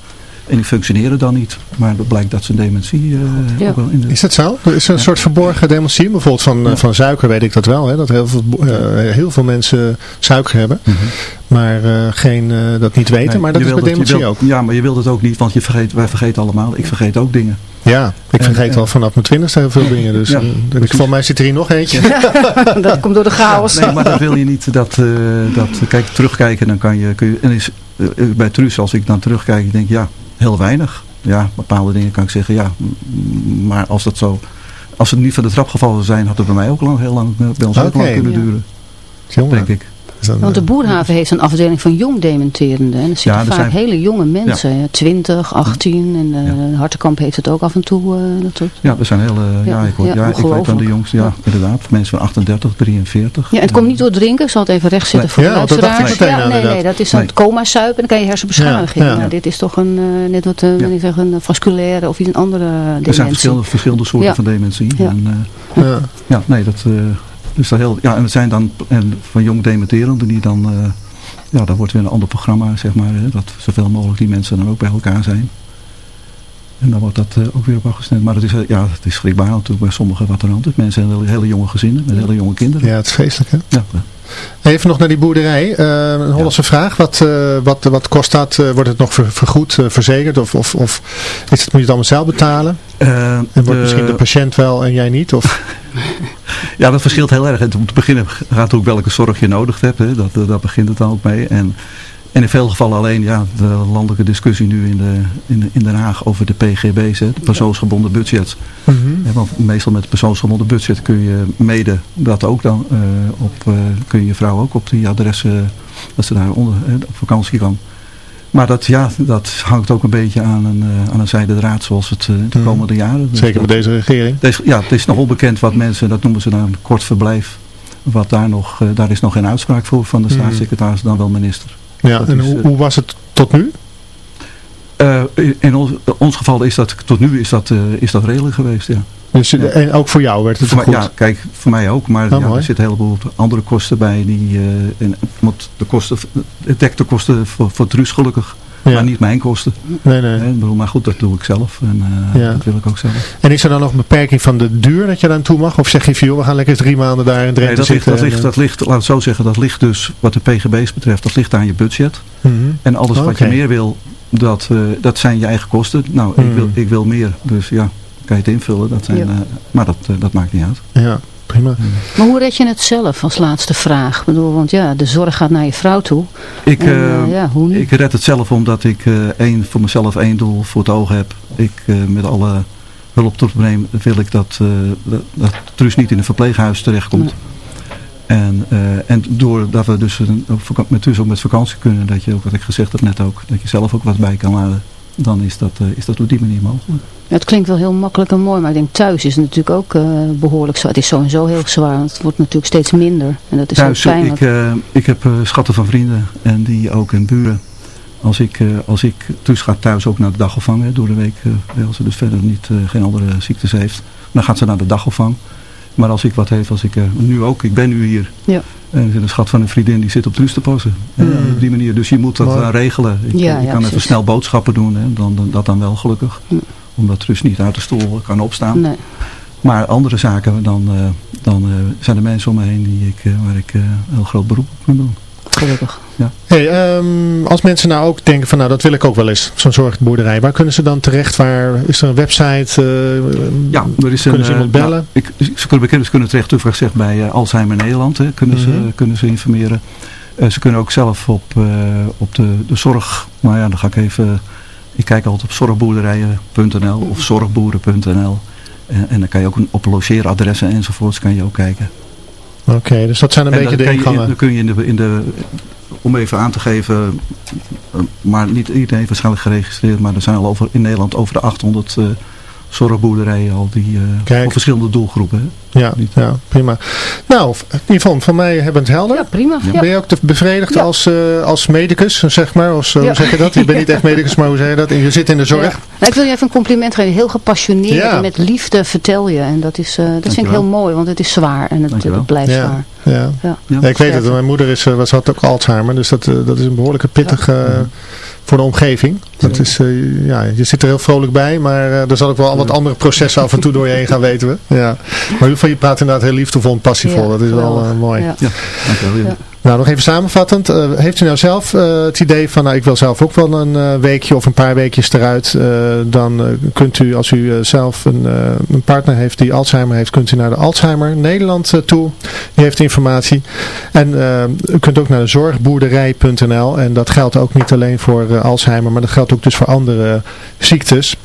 En die functioneren dan niet. Maar het blijkt dat ze een dementie uh, ja. ook wel in de... Is dat zo? Is er een soort verborgen dementie? Bijvoorbeeld van, ja. van suiker weet ik dat wel. Hè? Dat heel veel, uh, heel veel mensen suiker hebben. Mm -hmm. Maar uh, geen, dat niet weten. Nee, maar dat is bij dementie ook. Ja, maar je wilt het ook niet. Want je vergeet, wij vergeten allemaal. Ik vergeet ook dingen. Ja, ik vergeet al vanaf mijn twintigste heel veel dingen. Dus, uh, voor mij zit er hier nog eentje. dat komt door de chaos. Nee, maar dat wil je niet. Dat, uh, dat, kijk, terugkijken, dan kan je... Kun je en is, uh, bij Truus, als ik dan terugkijk, ik denk ja, heel weinig. Ja, bepaalde dingen kan ik zeggen, ja. Maar als dat zo... als het niet van de trap gevallen zijn, had het bij mij ook lang, heel lang, eh, bij ons ook lang kunnen duren. Jongen. Denk ik. Want de eh, Boerhaven heeft een afdeling van jong dementerenden. En er zitten Ja, er vaak zijn- hele jonge mensen. ja, 20, 18. En eh Hartenkamp heeft het ook af en toe. eh, dat soort- Ja, we zijn heel, eh, ja, Ja, ik, hoor, ja, ja, ik weet van de jongste, ja, inderdaad. Mensen van 38, 43. Ja, en het komt niet door drinken. Ik zal het even recht zetten Nee. voor de luisteraars. meteen Ja, aan, nee, nee, inderdaad. dat is dan Nee. het coma suipen en dan kan je hersenbeschadiging. Ja, ja. Nou, dit is toch een, eh, net wat, eh, ik zeggen, een vasculaire of iets een andere dementie. Er zijn verschillende, verschillende soorten Ja. van dementie. Ja. En, eh, ja. ja, nee, dat is dat heel... Ja, en het zijn dan en van jong dementerenden die dan... eh, ja, dat wordt weer een ander programma, zeg maar. Hè, dat zoveel mogelijk die mensen dan ook bij elkaar zijn. En dan wordt dat eh, ook weer op afgestemd. Maar het is, eh, ja, het is schrikbaar natuurlijk bij sommigen wat er aan is. Mensen hebben hele, hele jonge gezinnen met hele jonge kinderen. ja, het is feestelijk hè. Ja, Even nog naar die boerderij. Een Hollandse vraag. Wat, wat, wat kost dat? Wordt het nog ver- vergoed, verzekerd? Of, of, of is het, moet je het allemaal zelf betalen? Eh, En wordt de- misschien de patiënt wel en jij niet? Of? Ja, dat verschilt heel erg. Om te beginnen gaat ook welke zorg je nodig hebt. Hè. Dat, dat, daar begint het dan ook mee. En, en in veel gevallen alleen ja, de landelijke discussie nu in, de, in, in Den Haag over de PGB's, hè, de persoonsgebonden budget. Mhm. Ja, want meestal met persoonsgebonden budget kun je mede dat ook dan eh, op, eh, kun je je vrouw ook op die adressen, dat ze daar onder, eh, op vakantie kan. Maar dat, ja, dat hangt ook een beetje aan een, eh, aan een zijde draad zoals het eh, de Mhm. komende jaren. Dus Zeker met deze regering. ja, het is nog onbekend wat mensen, dat noemen ze dan een kort verblijf. Wat daar nog, eh, daar is nog geen uitspraak voor van de Mhm. staatssecretaris, dan wel minister. Ja, Dat en is, hoe, hoe was het tot nu? In in ons, ons geval is dat, tot nu is dat, is dat redelijk geweest, ja. Dus, eh, En ook voor jou werd het Voor mij, goed? ja, kijk, voor mij ook, maar Oh, ja, er zitten een heleboel andere kosten bij. Die, eh, en, want de kosten, het dekt de kosten voor, voor Truus gelukkig, Ja. maar niet mijn kosten. Nee, nee. Ik bedoel, maar goed, dat doe ik zelf en eh, Ja. dat wil ik ook zelf. En is er dan nog een beperking van de duur dat je daar aan toe mag? Of zeg je van joh, we gaan lekker drie maanden daar in Drenthe Nee, dat, ligt, zitten? dat, ligt, dat ligt, laat het zo zeggen, dat ligt dus, wat de PGB's betreft, dat ligt aan je budget. eh, mhm. En alles wat je meer wil, dat, eh, dat zijn je eigen kosten. Nou, ik, wil, ik wil meer, dus ja, kan je het invullen. Dat zijn, Ja. eh, maar dat, eh, dat maakt niet uit. Ja, prima. Maar hoe red je het zelf als laatste vraag? Ik bedoel, want ja, de zorg gaat naar je vrouw toe. Ik, En, eh, ja, hoe nu? ik red het zelf omdat ik eh, één, voor mezelf één doel voor het oog heb. Ik eh, met alle hulp tot neem wil ik dat, eh dat, dat Truus niet in een verpleeghuis terechtkomt. En, eh, en doordat we dus een, met Truus ook met vakantie kunnen, dat je ook wat ik gezegd heb net ook, dat je zelf ook wat bij kan laden, dan is dat, eh, is dat op die manier mogelijk. Ja, het klinkt wel heel makkelijk en mooi, maar ik denk thuis is het natuurlijk ook eh, behoorlijk zwaar. Het is sowieso heel zwaar, want het wordt natuurlijk steeds minder. En dat is Thuis, ook fijn. ik, eh, ik heb eh, schatten van vrienden en die ook in buren. Als ik, eh, als ik, Truus gaat thuis ook naar de dagopvang hè, door de week, eh, als ze dus verder niet, eh, geen andere ziektes heeft. Dan gaat ze naar de dagopvang. Maar als ik wat heb, als ik eh, nu ook, ik ben nu hier. Ja. En er zit een schat van een vriendin die zit op Truus te passen. En Mm. op die manier, dus je moet dat eh, regelen. Ik, Ja, ik ja, kan even precies. snel boodschappen doen, hè, dan, dan, dat dan wel gelukkig. Mm. Omdat Truus niet uit de stoel kan opstaan. nee. Maar andere zaken, dan, eh, dan eh, zijn er mensen om me heen die ik, eh, waar ik eh, een heel groot beroep op kan doen. Gelukkig. Hey, ehm, als mensen nou ook denken van nou dat wil ik ook wel eens, zo'n zorgboerderij. Waar kunnen ze dan terecht? Waar, is er een website? eh, Ja, er is kunnen een, ze iemand eh, bellen? nou, ik, ze kunnen bekend, ze kunnen terecht, toevallig gezegd, bij eh, Alzheimer Nederland. Hè, kunnen, Mhm. ze, kunnen ze informeren. Eh, ze kunnen ook zelf op, eh, op de, de zorg, nou ja, dan ga ik even, ik kijk altijd op zorgboerderijen.nl of zorgboeren.nl. En, en dan kan je ook een- op logeeradressen enzovoorts kan je ook kijken. Oké, dus dat zijn een En beetje de in- ingangen. Dan kun je in de, in de, om even aan te geven, eh, maar niet iedereen heeft waarschijnlijk geregistreerd, maar er zijn al over, in Nederland over de 800 eh, zorgboerderijen al die, eh, verschillende doelgroepen. Hè? Ja, ja, prima. Nou, Yvonne, van mij hebben we het helder. Ja, prima. Ja. Ben je ook te bevredigd Ja. als, eh, als medicus, zeg maar? Als, eh, Ja. Hoe zeg je dat? Je bent niet echt medicus, maar hoe zeg je dat? En je zit in de zorg. Ja. Nou, ik wil je even een compliment geven. Heel gepassioneerd Ja. en met liefde vertel je. En dat, is, eh, dat vind ik heel mooi, want het is zwaar en het, het blijft Ja. zwaar. Ja. Ja. Ja. Ja, ik weet het, mijn moeder is, was, had ook Alzheimer, dus dat, dat is een behoorlijke pittig eh, voor de omgeving. Dat is, eh, ja, je zit er heel vrolijk bij, maar eh, er zal ook wel wat andere processen af en toe door je heen gaan, weten we. Ja. Maar in ieder geval, je praat inderdaad heel liefdevol en passievol, Ja, dat is wel eh, mooi. Ja. Nou, nog even samenvattend. eh, heeft u nou zelf eh, het idee van, nou, ik wil zelf ook wel een eh, weekje of een paar weekjes eruit. dan kunt u, als u zelf een, een partner heeft die Alzheimer heeft, kunt u naar de Alzheimer Nederland toe. Die heeft informatie. En u kunt ook naar de zorgboerderij.nl. En dat geldt ook niet alleen voor Alzheimer, maar dat geldt ook dus voor andere ziektes.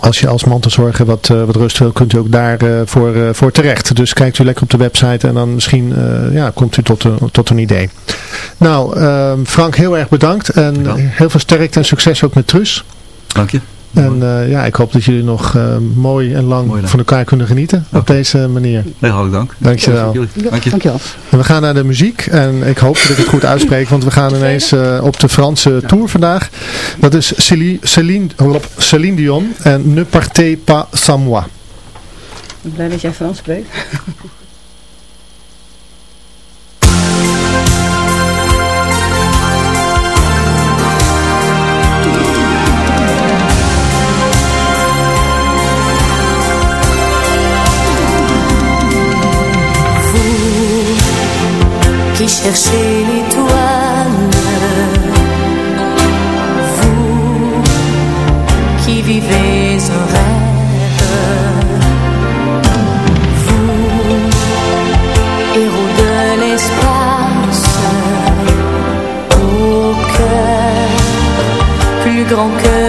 Als je als mantelzorger wat, wat rust wil, kunt u ook daarvoor voor, voor terecht. Dus kijkt u lekker op de website en dan misschien ja, komt u tot, tot een idee. Nou, ehm, Frank, heel erg bedankt. En heel veel sterkte en succes ook met Truus. Dank je. En uh, ja, ik hoop dat jullie nog uh, mooi en lang mooi van elkaar kunnen genieten op deze manier. Heel hartelijk dank. Dankjewel. Dank je. Dankjewel. En we gaan naar de muziek en ik hoop dat ik het goed uitspreek, want we gaan ineens uh, op de Franse tour vandaag. Dat is Céline, Céline, Céline Dion en Ne partez pas sans moi. Ik ben blij dat jij Frans spreekt. chercher l'étoile. Vous qui vivez un rêve. Vous, héros de l'espace. Au cœur plus grand que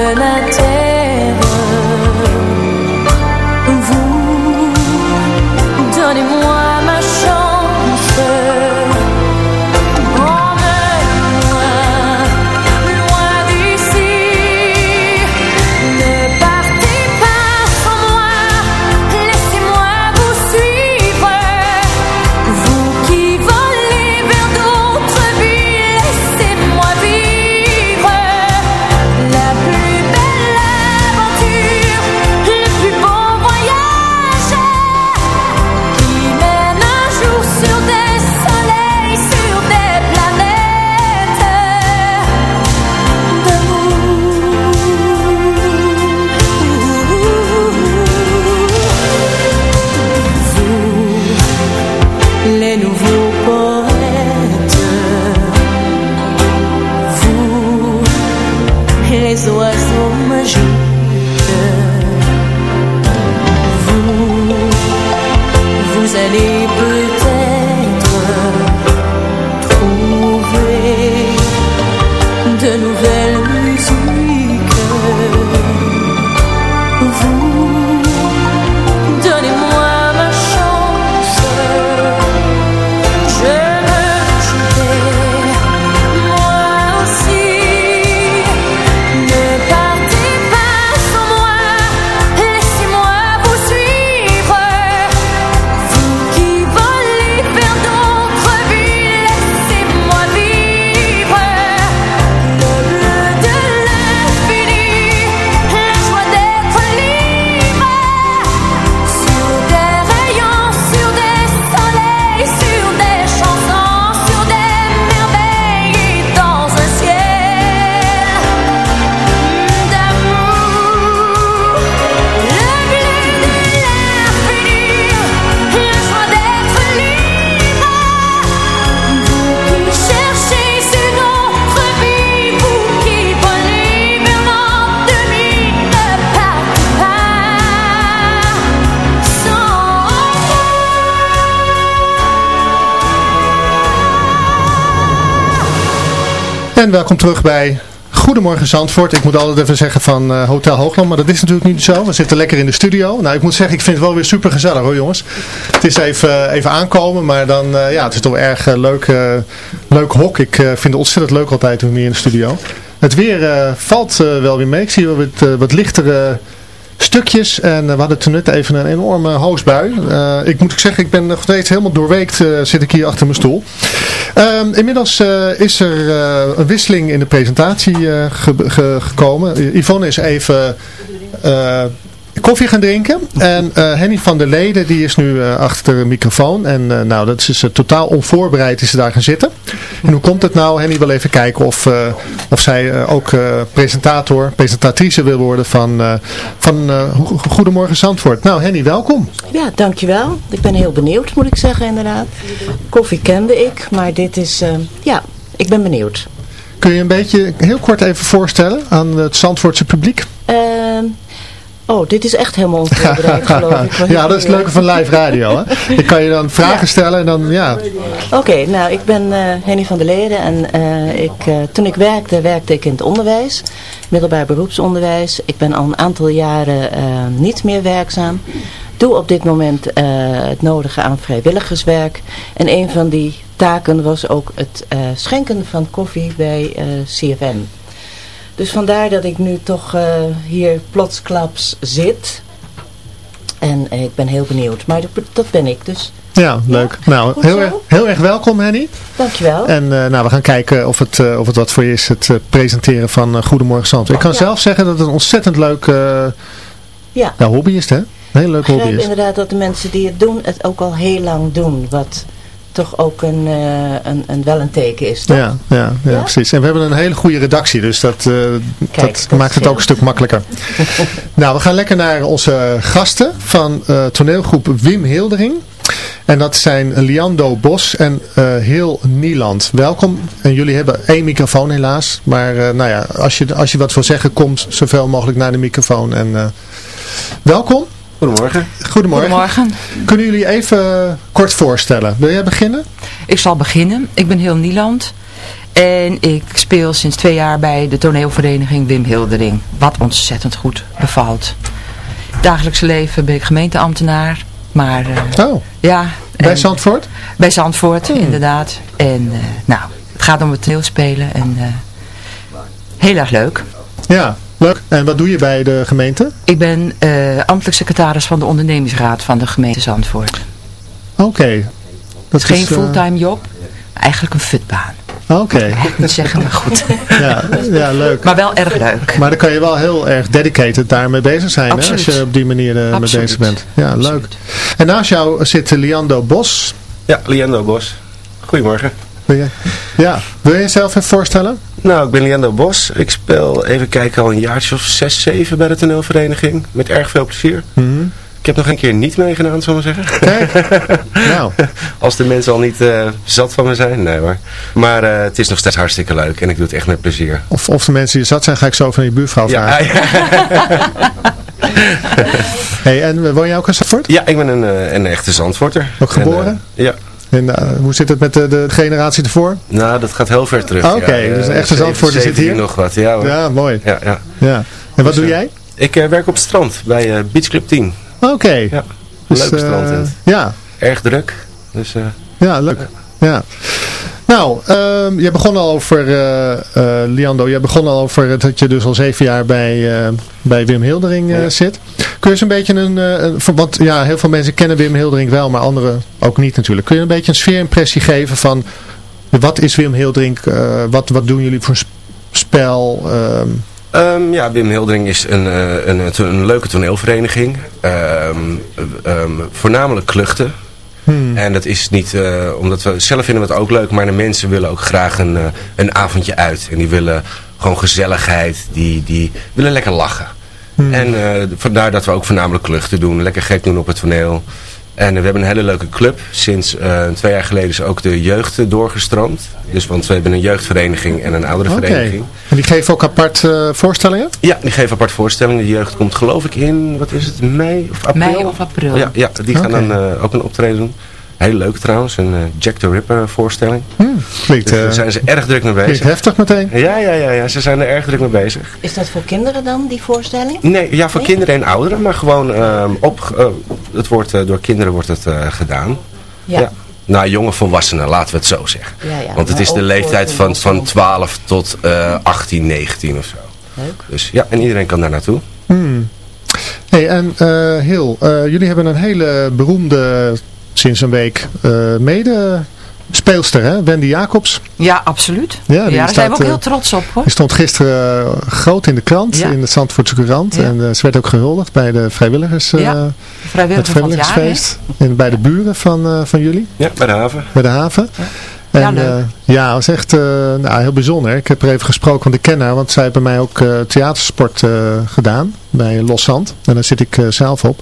Welkom terug bij Goedemorgen Zandvoort. Ik moet altijd even zeggen van uh, Hotel Hoogland, maar dat is natuurlijk niet zo. We zitten lekker in de studio. Nou, ik moet zeggen, ik vind het wel weer super gezellig hoor jongens. Het is even, uh, even aankomen, maar dan, uh, ja, het is toch erg leuk, leuk hok. Ik vind het ontzettend leuk altijd hier in de studio. Het weer valt wel weer mee. Ik zie wel wat, wat lichtere stukjes. En we hadden toen net even een enorme hoosbui. Uh, ik moet zeggen, ik ben nog steeds helemaal doorweekt zit ik hier achter mijn stoel. Uh, inmiddels is er een wisseling in de presentatie ge ge gekomen. Yvonne is even koffie gaan drinken. En uh, Henny van der Leden, die is nu uh, achter de microfoon. En uh, nou, dat is totaal onvoorbereid is ze daar gaan zitten. En hoe komt het nou? Henny wil even kijken of, of zij ook presentator, presentatrice wil worden van, van Goedemorgen Zandvoort. Nou Henny, welkom. Ja, dankjewel. Ik ben heel benieuwd, moet ik zeggen inderdaad. Koffie kende ik, maar dit is, ja, ik ben benieuwd. Kun je een beetje heel kort even voorstellen aan het Zandvoortse publiek? Oh, dit is echt helemaal onvoorbereid geloof ik. ja, dat is het leuke van live radio. Hè? Ik kan je dan vragen stellen en dan, ja. Oké, nou ik ben uh, Henny van der Leden en uh, ik, uh, toen ik werkte, werkte ik in het onderwijs. Middelbaar beroepsonderwijs. Ik ben al een aantal jaren niet meer werkzaam. Doe op dit moment het nodige aan vrijwilligerswerk. En een van die taken was ook het schenken van koffie bij CFM. Dus vandaar dat ik nu toch uh, hier plotsklaps zit. En uh, ik ben heel benieuwd. Maar dat, ben ik dus. Ja, leuk. Ja, nou, heel erg, heel erg welkom Henny. Dankjewel. En uh, nou, we gaan kijken of het, of het wat voor je is, het presenteren van Goedemorgen Zandvoort. Ik kan ja. zelf zeggen dat het een ontzettend leuk ja. Nou, hobby is, hè? Een hele leuke hobby is. inderdaad dat de mensen die het doen, het ook al heel lang doen. Wat toch ook een, uh, een, een, wel een teken is, toch? Ja, ja, ja, ja, precies. En we hebben een hele goede redactie, dus dat, uh, Kijk, dat, dat maakt het ook een stuk makkelijker. nou, we gaan lekker naar onze gasten van uh, toneelgroep Wim Hildering. En dat zijn Liando Bos en Heel Nieland. Welkom. En jullie hebben één microfoon helaas. Maar nou ja, als je, als je wat wil zeggen, kom zoveel mogelijk naar de microfoon. En welkom. Goedemorgen. Goedemorgen. Goedemorgen. Kunnen jullie even kort voorstellen? Wil jij beginnen? Ik zal beginnen. Ik ben heel Nieland. En ik speel sinds twee jaar bij de toneelvereniging Wim Hildering. Wat ontzettend goed bevalt. Dagelijkse leven ben ik gemeenteambtenaar. Maar uh, oh, ja, bij Zandvoort? Bij Zandvoort, hmm. inderdaad. En uh, nou, het gaat om het toneelspelen. En uh, heel erg leuk. Ja, Leuk. En wat doe je bij de gemeente? Ik ben uh, ambtelijk secretaris van de ondernemingsraad van de gemeente Zandvoort. Oké. Okay. Dat is geen fulltime uh... job, eigenlijk een futbaan. Oké. Okay. Ik moet zeggen, maar goed. ja, ja, leuk. Maar wel erg leuk. Maar dan kan je wel heel erg dedicated daarmee bezig zijn, hè, als je op die manier uh, mee bezig bent. Ja, Absoluut. leuk. En naast jou zit Liando Bos. Ja, Liando Bos. Goedemorgen. Ja, wil je jezelf even voorstellen? Nou, ik ben Liando Bos. Ik speel, even kijken, al een jaartje of zes, zeven bij de toneelvereniging. Met erg veel plezier. Mm -hmm. Ik heb nog een keer niet meegedaan, zullen we zeggen. Kijk, nou. Als de mensen al niet uh, zat van me zijn, nee hoor. Maar uh, het is nog steeds hartstikke leuk en ik doe het echt met plezier. Of, of de mensen die zat zijn, ga ik zo van je buurvrouw vragen. Ja, ja. hey, en woon jij ook in Zandvoort? Ja, ik ben een, een echte Zandvoorter. Ook geboren? En, ja. En uh, hoe zit het met de, de generatie ervoor? Nou, dat gaat heel ver terug. Oké, okay, ja. dus een echte Zandvoorter zit hier? nog wat, ja hoor. Ja, mooi. Ja, ja. ja. En wat dus, doe jij? Ik uh, werk op het strand bij Beach Club 10. Oké. Okay. Ja, dus, leuk strand. Ja. Erg druk. Dus, ja, leuk. Ja. Nou, uh, je begon al over, uh, uh, Liando, je begon al over dat je dus al zeven jaar bij, uh, bij Wim Hildering ja. zit. Kun je eens een beetje een, een, want ja, heel veel mensen kennen Wim Hildering wel, maar anderen ook niet natuurlijk. Kun je een beetje een sfeerimpressie geven van, wat is Wim Hildering, wat, wat doen jullie voor spel? Um, Um, ja, Wim Hildering is een, een, een, een, leuke toneelvereniging. Voornamelijk kluchten. Hmm. En dat is niet, uh, omdat we zelf vinden we het ook leuk, maar de mensen willen ook graag een, uh, een avondje uit. En die willen gewoon gezelligheid, die, die willen lekker lachen. Hmm. En uh, vandaar dat we ook voornamelijk kluchten doen, lekker gek doen op het toneel. En we hebben een hele leuke club. Sinds twee jaar geleden is ook de jeugd doorgestroomd. Dus, want we hebben een jeugdvereniging en een ouderenvereniging. Okay. En die geven ook apart voorstellingen? Ja, die geven apart voorstellingen. De jeugd komt geloof ik in, wat is het, mei of april? Mei of april. Ja, ja die gaan okay. dan ook een optreden doen. Heel leuk trouwens, een uh, Jack the Ripper voorstelling. Hmm, klinkt, dus daar zijn ze erg druk mee bezig. Klinkt heftig meteen. Ja, ja, ja, ja, ze zijn er erg druk mee bezig. Is dat voor kinderen dan, die voorstelling? Nee, ja, voor nee? kinderen en ouderen, maar gewoon um, op, uh, het wordt, uh, door kinderen wordt het gedaan. Ja. ja. Nou, jonge volwassenen, laten we het zo zeggen. Ja, ja, Want het is de leeftijd van, van 12 tot 18, 19 of zo. Leuk. Dus ja, en iedereen kan daar naartoe. Hmm. Hey, en Heel, jullie hebben een hele beroemde sinds een week uh, mede speelster, hè? Wendy Jacobs. Ja, absoluut. Ja, ja daar staat, zijn we ook heel trots op. hoor. Die stond gisteren uh, groot in de krant, ja. in de Zandvoortse Courant. Ja. En uh, ze werd ook gehuldigd bij de vrijwilligers, ja. Het vrijwilligersfeest. En bij de buren van, van jullie. Ja, bij de haven. Bij de haven. En, ja. Uh, ja, was echt uh, nou, heel bijzonder. Ik heb er even gesproken, want ik ken haar, want zij heeft bij mij ook uh, theatersport gedaan bij Los Zand. En daar zit ik zelf op.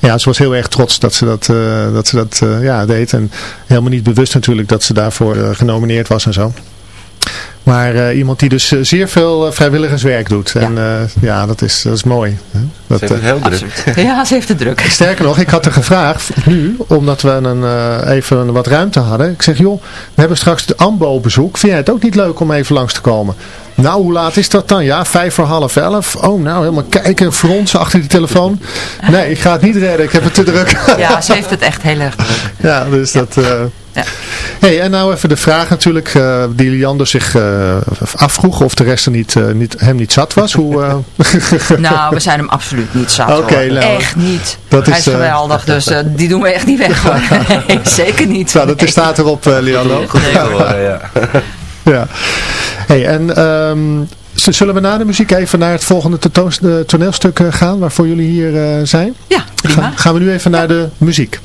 Ja, ze was heel erg trots dat ze dat, dat, ze dat ja, deed. En helemaal niet bewust natuurlijk dat ze daarvoor genomineerd was en zo. Maar eh, iemand die dus eh, zeer veel eh, vrijwilligerswerk doet. En ja, dat is, dat is mooi. Hè? Dat, ze heeft het heel druk. Ja, ze heeft het druk. Sterker nog, ik had er gevraagd nu, omdat we een, even wat ruimte hadden. Ik zeg, joh, we hebben straks de AMBO bezoek. Vind jij het ook niet leuk om even langs te komen? Nou, hoe laat is dat dan? Ja, vijf voor half elf. Oh, nou, helemaal kijken, fronsen achter die telefoon. Nee, ik ga het niet redden. Ik heb het te druk. Ja, ze heeft het echt heel erg druk. Ja, dus dat... Ja. Hey, en nou even de vraag natuurlijk, uh, die Liander zich uh, afvroeg of de rest er niet, uh, niet, hem niet zat was. Hoe, nou, we zijn hem absoluut niet zat okay, nou, Echt niet. Dat Hij is, is geweldig, dus die doen we echt niet weg hoor. nee, zeker niet. Nou, dat staat erop, Liander. Nee, ja. Ja. Hey, en um, zullen we na de muziek even naar het volgende toneelstuk gaan waarvoor jullie hier zijn? Ja, prima. Ga, gaan we nu even naar de muziek.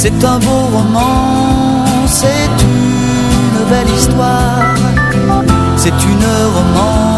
C'est un beau roman, c'est une belle histoire, c'est une romance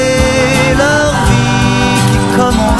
qui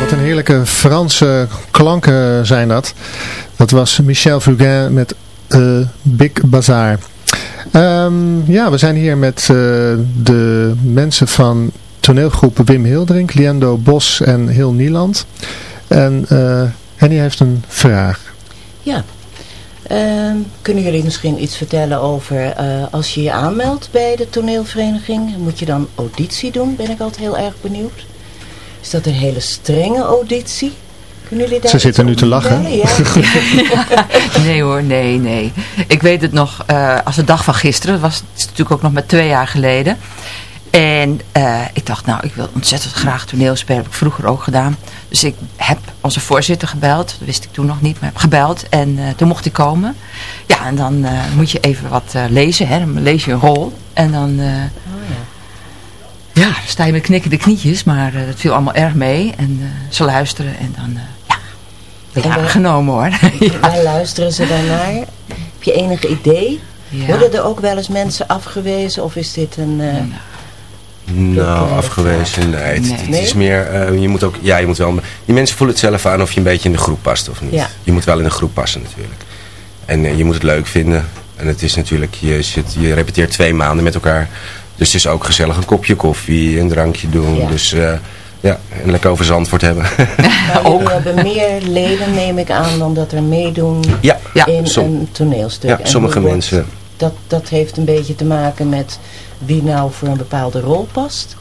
Wat een heerlijke Franse klanken zijn dat. Dat was Michel Fugain met uh, Big Bazaar. Um, ja, we zijn hier met uh, de mensen van toneelgroep Wim Hildering, Liendo Bos en Heel Nieland. En uh, Henny heeft een vraag. Ja, kunnen jullie misschien iets vertellen over uh, als je je aanmeldt bij de toneelvereniging, moet je dan auditie doen? Ben ik altijd heel erg benieuwd. Is dat een hele strenge auditie? Kunnen jullie daar Ze zitten nu te lachen. Ja. nee hoor, nee, nee. Ik weet het nog uh, als de dag van gisteren, dat was natuurlijk ook nog maar twee jaar geleden. En eh, ik dacht, nou, ik wil ontzettend graag toneel spelen. heb ik vroeger ook gedaan. Dus ik heb onze voorzitter gebeld. Dat wist ik toen nog niet, maar heb gebeld. En uh, toen mocht ik komen. Ja, en dan uh, moet je even wat lezen. Hè. Dan lees je een rol. En dan... Oh, ja. ja, dan sta je met knikkende knietjes. Maar dat viel allemaal erg mee. En ze luisteren en dan... ja, ja, genomen hoor. Waar luisteren ze daarnaar? Heb je enig idee? Worden er ook wel eens mensen afgewezen? Of is dit een... Nou, afgewezen, nee. Het, is meer, uh, je moet ook, ja, je moet wel, die mensen voelen het zelf aan of je een beetje in de groep past of niet. Je moet wel in de groep passen natuurlijk. En uh, je moet het leuk vinden. En het is natuurlijk, je, zit, je repeteert twee maanden met elkaar. Dus het is ook gezellig een kopje koffie, een drankje doen. Ja. Dus uh, ja, en lekker over Zandvoort hebben. Nou, ook. We hebben meer leden, neem ik aan, dan dat er meedoen ja, ja, in een toneelstuk. Ja, sommige mensen. Dat, dat heeft een beetje te maken met wie nou voor een bepaalde rol past?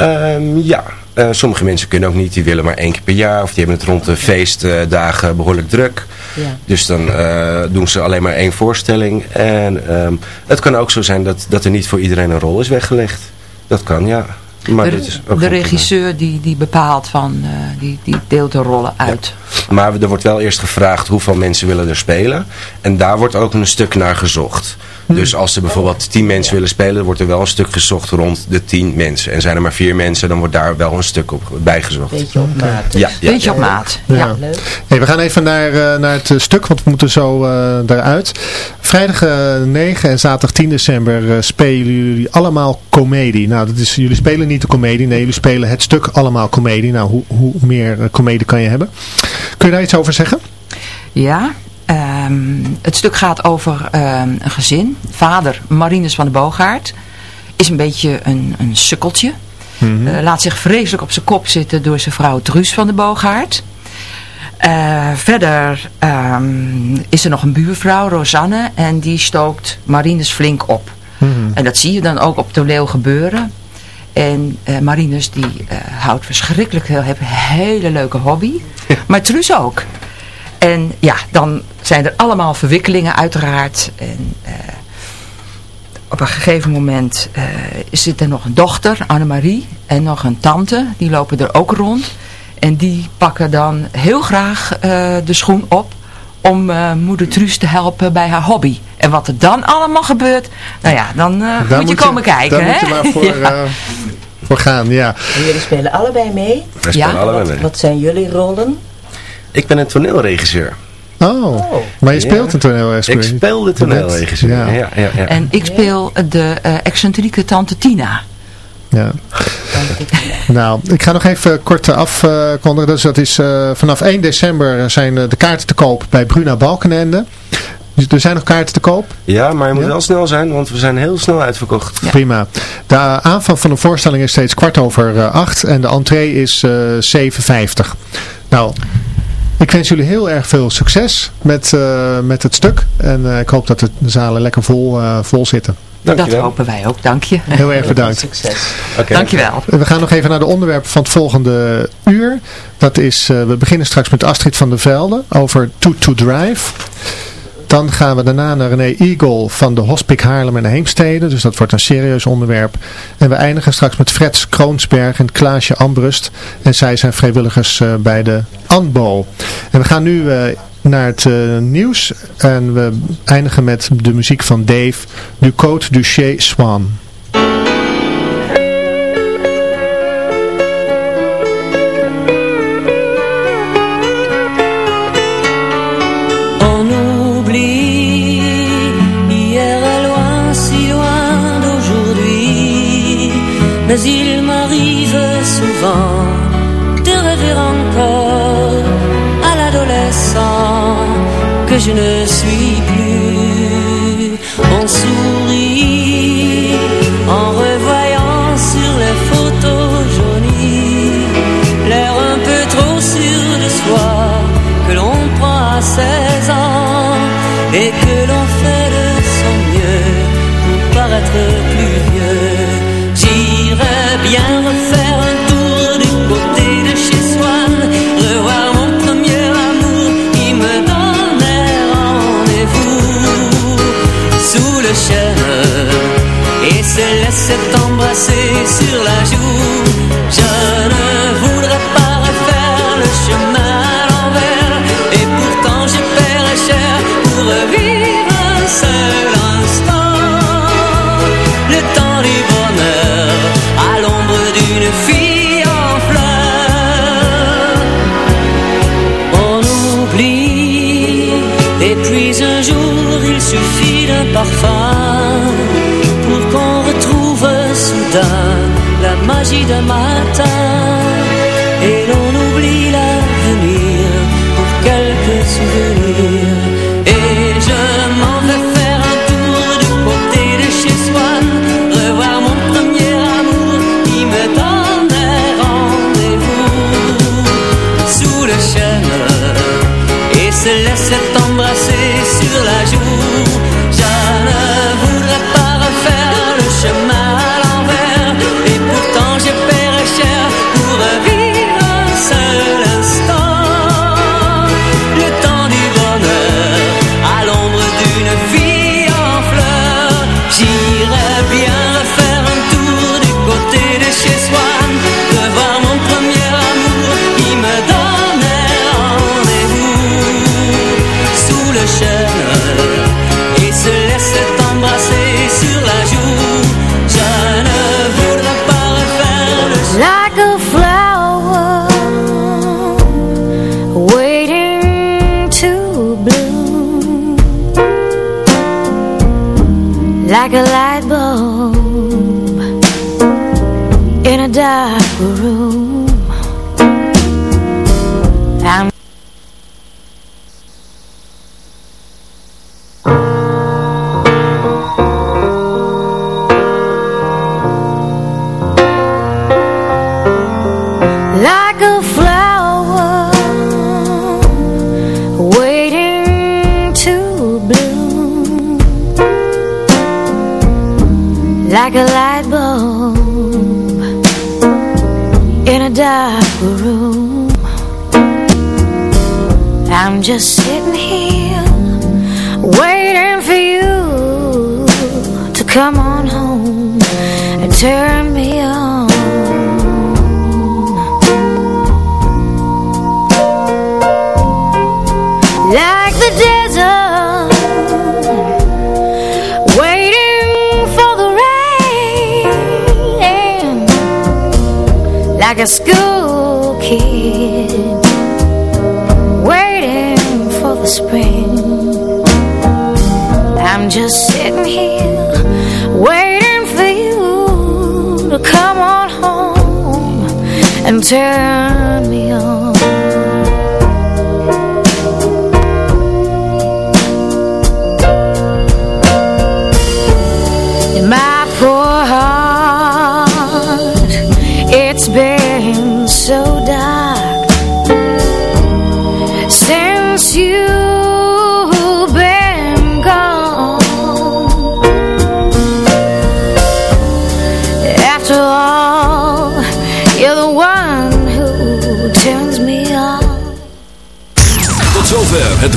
Um, ja, uh, sommige mensen kunnen ook niet. Die willen maar één keer per jaar. Of die hebben het rond de feestdagen behoorlijk druk. Ja. Dus dan uh, doen ze alleen maar één voorstelling. En um, het kan ook zo zijn dat, dat er niet voor iedereen een rol is weggelegd. Dat kan, ja. Maar de, is ook de regisseur die, die bepaalt van, uh, die, die deelt de rollen uit. Ja. Maar er wordt wel eerst gevraagd hoeveel mensen willen er spelen. En daar wordt ook een stuk naar gezocht. Hm. Dus als er bijvoorbeeld tien mensen willen spelen, wordt er wel een stuk gezocht rond de tien mensen. En zijn er maar vier mensen, dan wordt daar wel een stuk op bijgezocht. Beetje op maat. Ja, ja. Beetje op maat. Ja. Leuk. Hey, we gaan even naar, uh, naar het stuk, want we moeten zo uh, eruit. Vrijdag uh, eh, 9 en zaterdag 10 december spelen jullie allemaal comedie. Nou, dat is, jullie spelen niet de comedie, nee, jullie spelen het stuk allemaal comedie. Nou, hoe, hoe meer comedie kan je hebben? Kun je daar iets over zeggen? Ja, Um, het stuk gaat over um, een gezin. Vader Marinus van de Boogaard is een beetje een, een sukkeltje. Mm -hmm. uh, laat zich vreselijk op zijn kop zitten door zijn vrouw Truus van de Boogaard. Uh, verder um, is er nog een buurvrouw, Rosanne, en die stookt Marinus flink op. Mm -hmm. En dat zie je dan ook op toneel gebeuren. En uh, Marinus die houdt verschrikkelijk veel, heeft een hele leuke hobby. maar Truus ook. En ja, dan zijn er allemaal verwikkelingen uiteraard. En uh, op een gegeven moment zit er nog een dochter, Annemarie, en nog een tante. Die lopen er ook rond. En die pakken dan heel graag de schoen op om uh, moeder Truus te helpen bij haar hobby. En wat er dan allemaal gebeurt, nou ja, dan uh, moet, moet je komen kijken. Daar hè? moet je maar voor, ja. uh, voor gaan, ja. En jullie spelen allebei mee? Wij spelen ja? allebei wat, mee. Wat zijn jullie rollen? Ik ben een toneelregisseur. Oh, oh. maar je speelt ja. een toneelregisseur? Ik speel de toneelregisseur, ja. Ja, ja, ja. En ik speel de uh, excentrieke tante Tina. Ja. nou, ik ga nog even kort afkondigen. Dus dat is uh, vanaf 1 december zijn de kaarten te koop bij Bruna Balkenende. Dus er zijn nog kaarten te koop? Ja, maar je moet ja? wel snel zijn, want we zijn heel snel uitverkocht. Ja. Prima. De aanvang van de voorstelling is steeds kwart over uh, acht en de entree is uh, 7,50. Nou, ik wens jullie heel erg veel succes met, uh, met het stuk. En uh, ik hoop dat de zalen lekker vol, uh, vol zitten. Dankjewel. Dat hopen wij ook, dank je. Heel erg bedankt. Succes. Okay. Dankjewel. We gaan nog even naar de onderwerpen van het volgende uur. Dat is, we beginnen straks met Astrid van der Velde over To To Drive. Dan gaan we daarna naar René Eagle van de Hospik Haarlem en Heemstede. Dus dat wordt een serieus onderwerp. En we eindigen straks met Freds Kroonsberg en Klaasje Ambrust. En zij zijn vrijwilligers uh, bij de ANBO. En we gaan nu uh, naar het uh, nieuws. En we eindigen met de muziek van Dave Ducote Duché Swan. et se laisse embrasser sur la joue. like a light bulb in a dark room. I'm just sitting here waiting for you to come on home and turn me up. a school kid Waiting for the spring. I'm just sitting here Waiting for you To come on home And turn